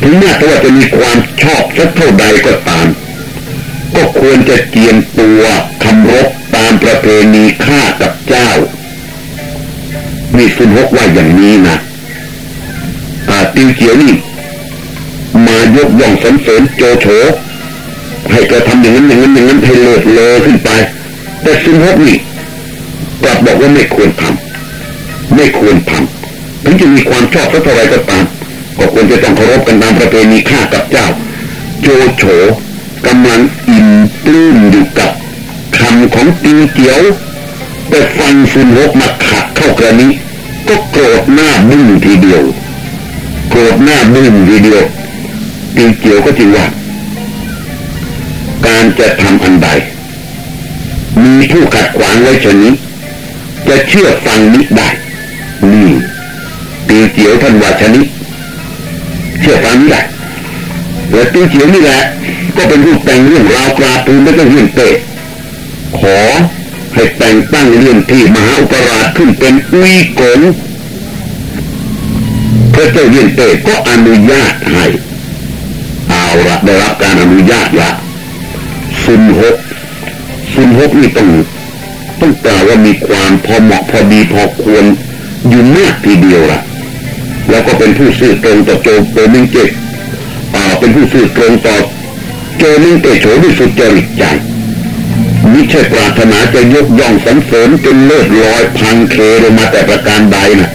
ถึงแม้ว่าจะมีความชอบสักเท่าใดก็ตาม ก็ควรจะเจียนตัวคำรบตามประเพณีข้ากับเจ้ามีสุนหกว่าอย่างนี้นะอาติวเขียวนี่มายกย่องสรรเสริญโจโฉให้กระทำอย่างนั้นอย่างนั้นอย่างนั้นให้เลิศเลอขึ้นไป แต่ซุนฮกนี่กลับบอกว่าไม่ควรทำไม่ควรทำถึงจะมีความชอบสักเท่าไรก็ตามก็ควรจะต้องเคารพกันตามประเพณีข้ากับเจ้า โจโฉกำลังอิ่มปลื้มอยู่กับคำของติวเกียวแต่ฟันซุนฮกมาขัดเข้ากระนี้ ก็โกรธหน้าบึ้งทีเดียว โกรธหน้าบึ้งทีเดียวตีเจียวก็จริงว่า การจะทำอันใด มีผู้ขัดขวางไว้ชนี้ จะเชื่อฟังนิดได้นี่ตีเจียวท่านว่าชนี้เชื่อฟังนี่แหละและตีเจียวนี่แหละ ก็เป็นผู้แต่งเรื่องราวกราปูไม่ต้องเรื่องเตะขอให้แต่งตั้งเรื่องที่มหาอุปราชขึ้นเป็นอุยกงพระเจ้าเยี่ยนเตะก็อนุญาตให้เอาละได้รับการอนุญาตละซุนหก ซุนหกนี่ต้องต้องกล่าวว่ามีความพอเหมาะพอดีพอควรอยู่มากทีเดียวละแล้วก็เป็นผู้สื่อตรงต่อโจโปมิงเจอ่าเป็นผู้สื่อตรงต่อโจมิงเตโฉด้วยสุจริตใจมิใช่ปรารถนาจะยกย่องสรรเสริญจนเลิศลอยพังเคลงมาแต่ประการใดนะ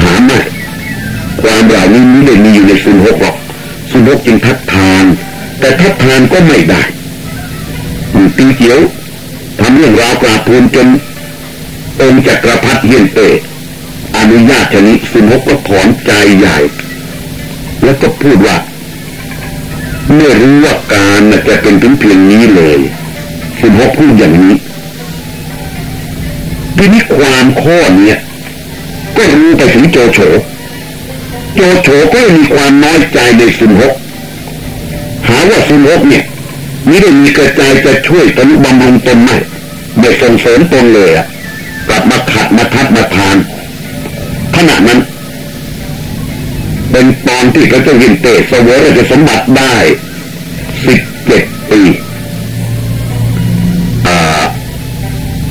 หาไม่ความเหล่านี้ไม่ได้มีอยู่ในสุนหกหรอกสุนหกจึงทัดทาน แต่ทัดทานก็ไม่ได้ ตีเกียวทำเรื่องราวกราบทูลจนองค์จักรพรรดิเฮียนเตอนุญาตชนิดสุนหกก็ถอนใจใหญ่ แล้วก็พูดว่าไม่รู้ว่าการจะเป็นถึงเพียงนี้เลยสุนหกพูดอย่างนี้ทีนี้ความข้อเนี้ยก็รู้ไปถึงโจโฉโจโฉก็มีความน้อยใจในสุนหกหาว่าสุนหกเนี่ย ไม่ได้มีกระจายจะช่วยตนบำรุงตนไม่ไม่ส่งเสริมตนเลยอะกลับมาขัดมาทัดมาทานขณะนั้น เป็นตอนที่พระเจ้ายินเตสวยราชสมบัติได้สิบเจ็ดปี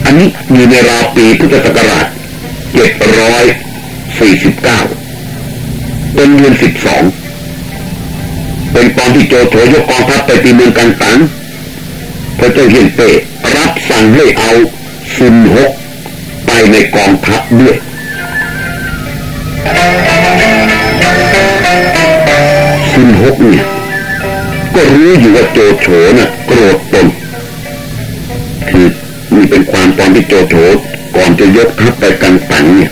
อันนี้อยู่ในราวปีพุทธศักราชเจ็ดร้อยสี่สิบเก้าเป็นเดือนสิบสอง เป็นตอนที่โจโฉยกกองทัพไปตีเมืองกันตังพระเจ้าเฮียนเตรับสั่งให้เอาซุนหกไปในกองทัพด้วยซุนหกเนี่ยก็รู้อยู่ว่าโจโฉน่ะโกรธตนคือนี่เป็นความตอนที่โจโฉก่อนจะยกทัพไปกันตังเนี่ย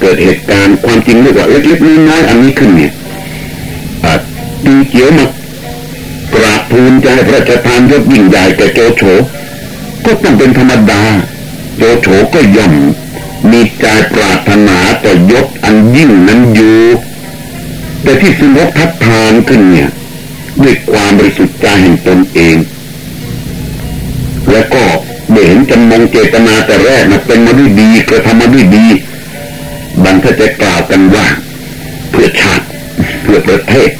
เกิดเหตุการณ์ความจริงเรียกว่าเล็กๆน้อยๆอันนี้ขึ้นเนี่ย ตีเขียวมากราบทูลใจพระราชทานยศยิ่งใหญ่แก่โจโฉก็ต้องเป็นธรรมดา โจโฉก็ย่อมมีใจปรารถนาต่อยศอันยิ่งนั้นอยู่แต่ที่สุนกทัดทานขึ้นเนี่ยด้วยความบริสุทธิ์ใจแห่งตนเอง และก็เห็นจำมงเจตนาแต่แรกนะเป็นมาด้วยดีกระทำมาด้วยดีบางท่านจะกล่าวกันว่า เพื่อชาติเพื่อประเทศ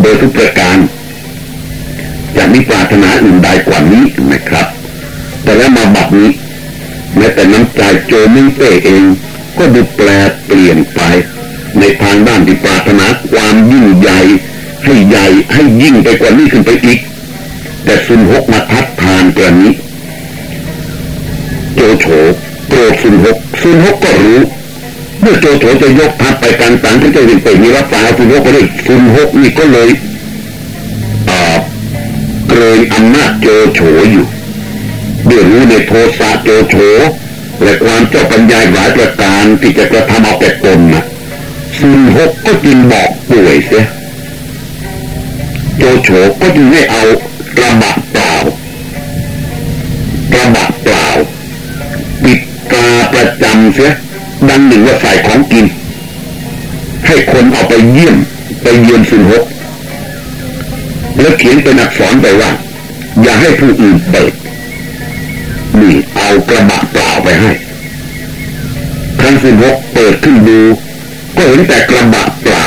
โดยทุกประการจะมีปรารถนาอื่นใดกว่านี้นะครับ แต่แล้วมาบัดนี้แม้แต่น้ำใจโจมิงเป้เอง ก็ดูแปลเปลี่ยนไป ในทางด้านที่ปรารถนาความยิ่งใหญ่ให้ใหญ่ให้ยิ่งไปกว่านี้ขึ้นไปอีก แต่ซุนหกมาทัดทานกว่านี้โจโฉโกรธซุนหกซุนหกก็รู้ เมื่อโจโฉจะยกทัพไปกันตังที่จะเห็นไปมีรับฟ้าซุนหกก็เลยซุนหกนี่ก็เลยเกรงอำนาจโจโฉอยู่เดือรู้ในโทสะโจโฉและความเจ้าปัญญาหลายประการที่จะกระทำเอาแต่ตนนะซุนหกก็จึงบอกป่วยเสียโจโฉก็จึงให้เอากระบะเปล่ากระบะเปล่าปิดตาประจำเสีย ดังหนึ่งว่าใส่ของกิน ให้คนเอาไปเยี่ยมไปเยือนสุนหกแล้วเขียนเป็นอักษรไปว่า อย่าให้ผู้อื่นเปิดนี่เอากระบะเปล่าไปให้ครั้งสุนหกเปิดขึ้นดู ก็เห็นแต่กระบะเปล่า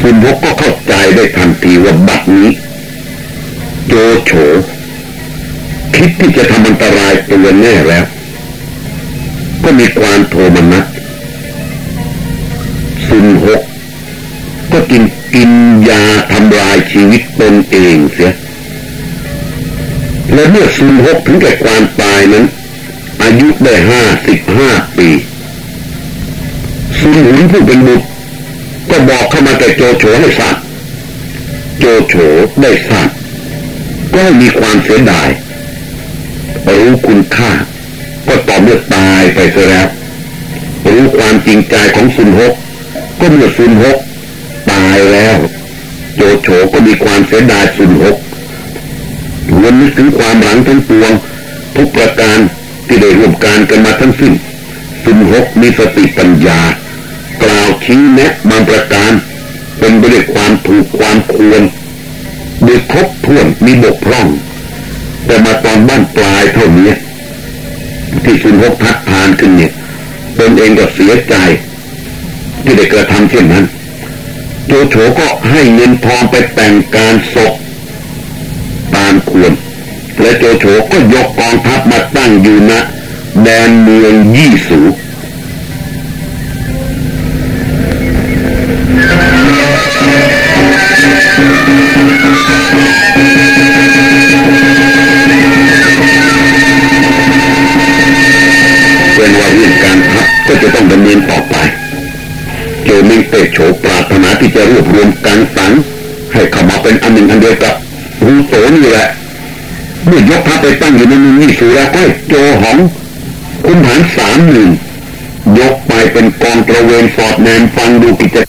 สุนหกก็เข้าใจได้ทันทีว่าบัตรนี้โจโฉคิดที่จะทำอันตรายตัวแน่แล้ว ก็มีความโทมนัสสุนหก ก็กินกินยาทำลายชีวิตตนเองเสีย และเมื่อสุนหกถึงแก่ความตายนั้น อายุได้ห้าสิบห้าปีสุนหุนผู้เป็นบุตรก็บอกเข้ามาแก่โจโฉให้ทราบโจโฉได้ทราบก็มีความเสียดายรู้คุณค่า ก็ต่อเมื่อตายไปเสียแล้วรู้ความจริงใจของซุนฮกก็เมื่อซุนฮกตายแล้ว โจโฉก็มีความเสียดายซุนฮกวนนึกถึงความหลังทั้งปวง ทุกประการที่ได้ร่วมการกันมาทั้งสิ้นซุนฮกมีสติปัญญา กล่าวชี้แนะบางประการ เป็นไปด้วยความถูกความควรโดยครบถ้วนมีบกพร่อง แต่มาตอนบ้านปลายเท่านี้ ที่คุณพกพัดทานขึ้นเนี่ยตนเองก็เสียใจ ที่ได้กระทำเช่นนั้นโจโฉก็ให้เงินทองไปแต่งการศพตามควร และโจโฉก็ยกกองทัพมาตั้งอยู่ณแดนเมืองยี่สู เตโฉปรารถนาที่จะรวบรวมกังสังให้เข้ามาเป็นอันหนึ่งอันเดียวกับรูโสนี่แหละเมื่อยกทัพไปตั้งอยู่ในมือนี่สูราก็ให้โจหองคุณฐานสามหนึ่งยกไปเป็นกองตระเวนสอดแนมฟังดูกิจ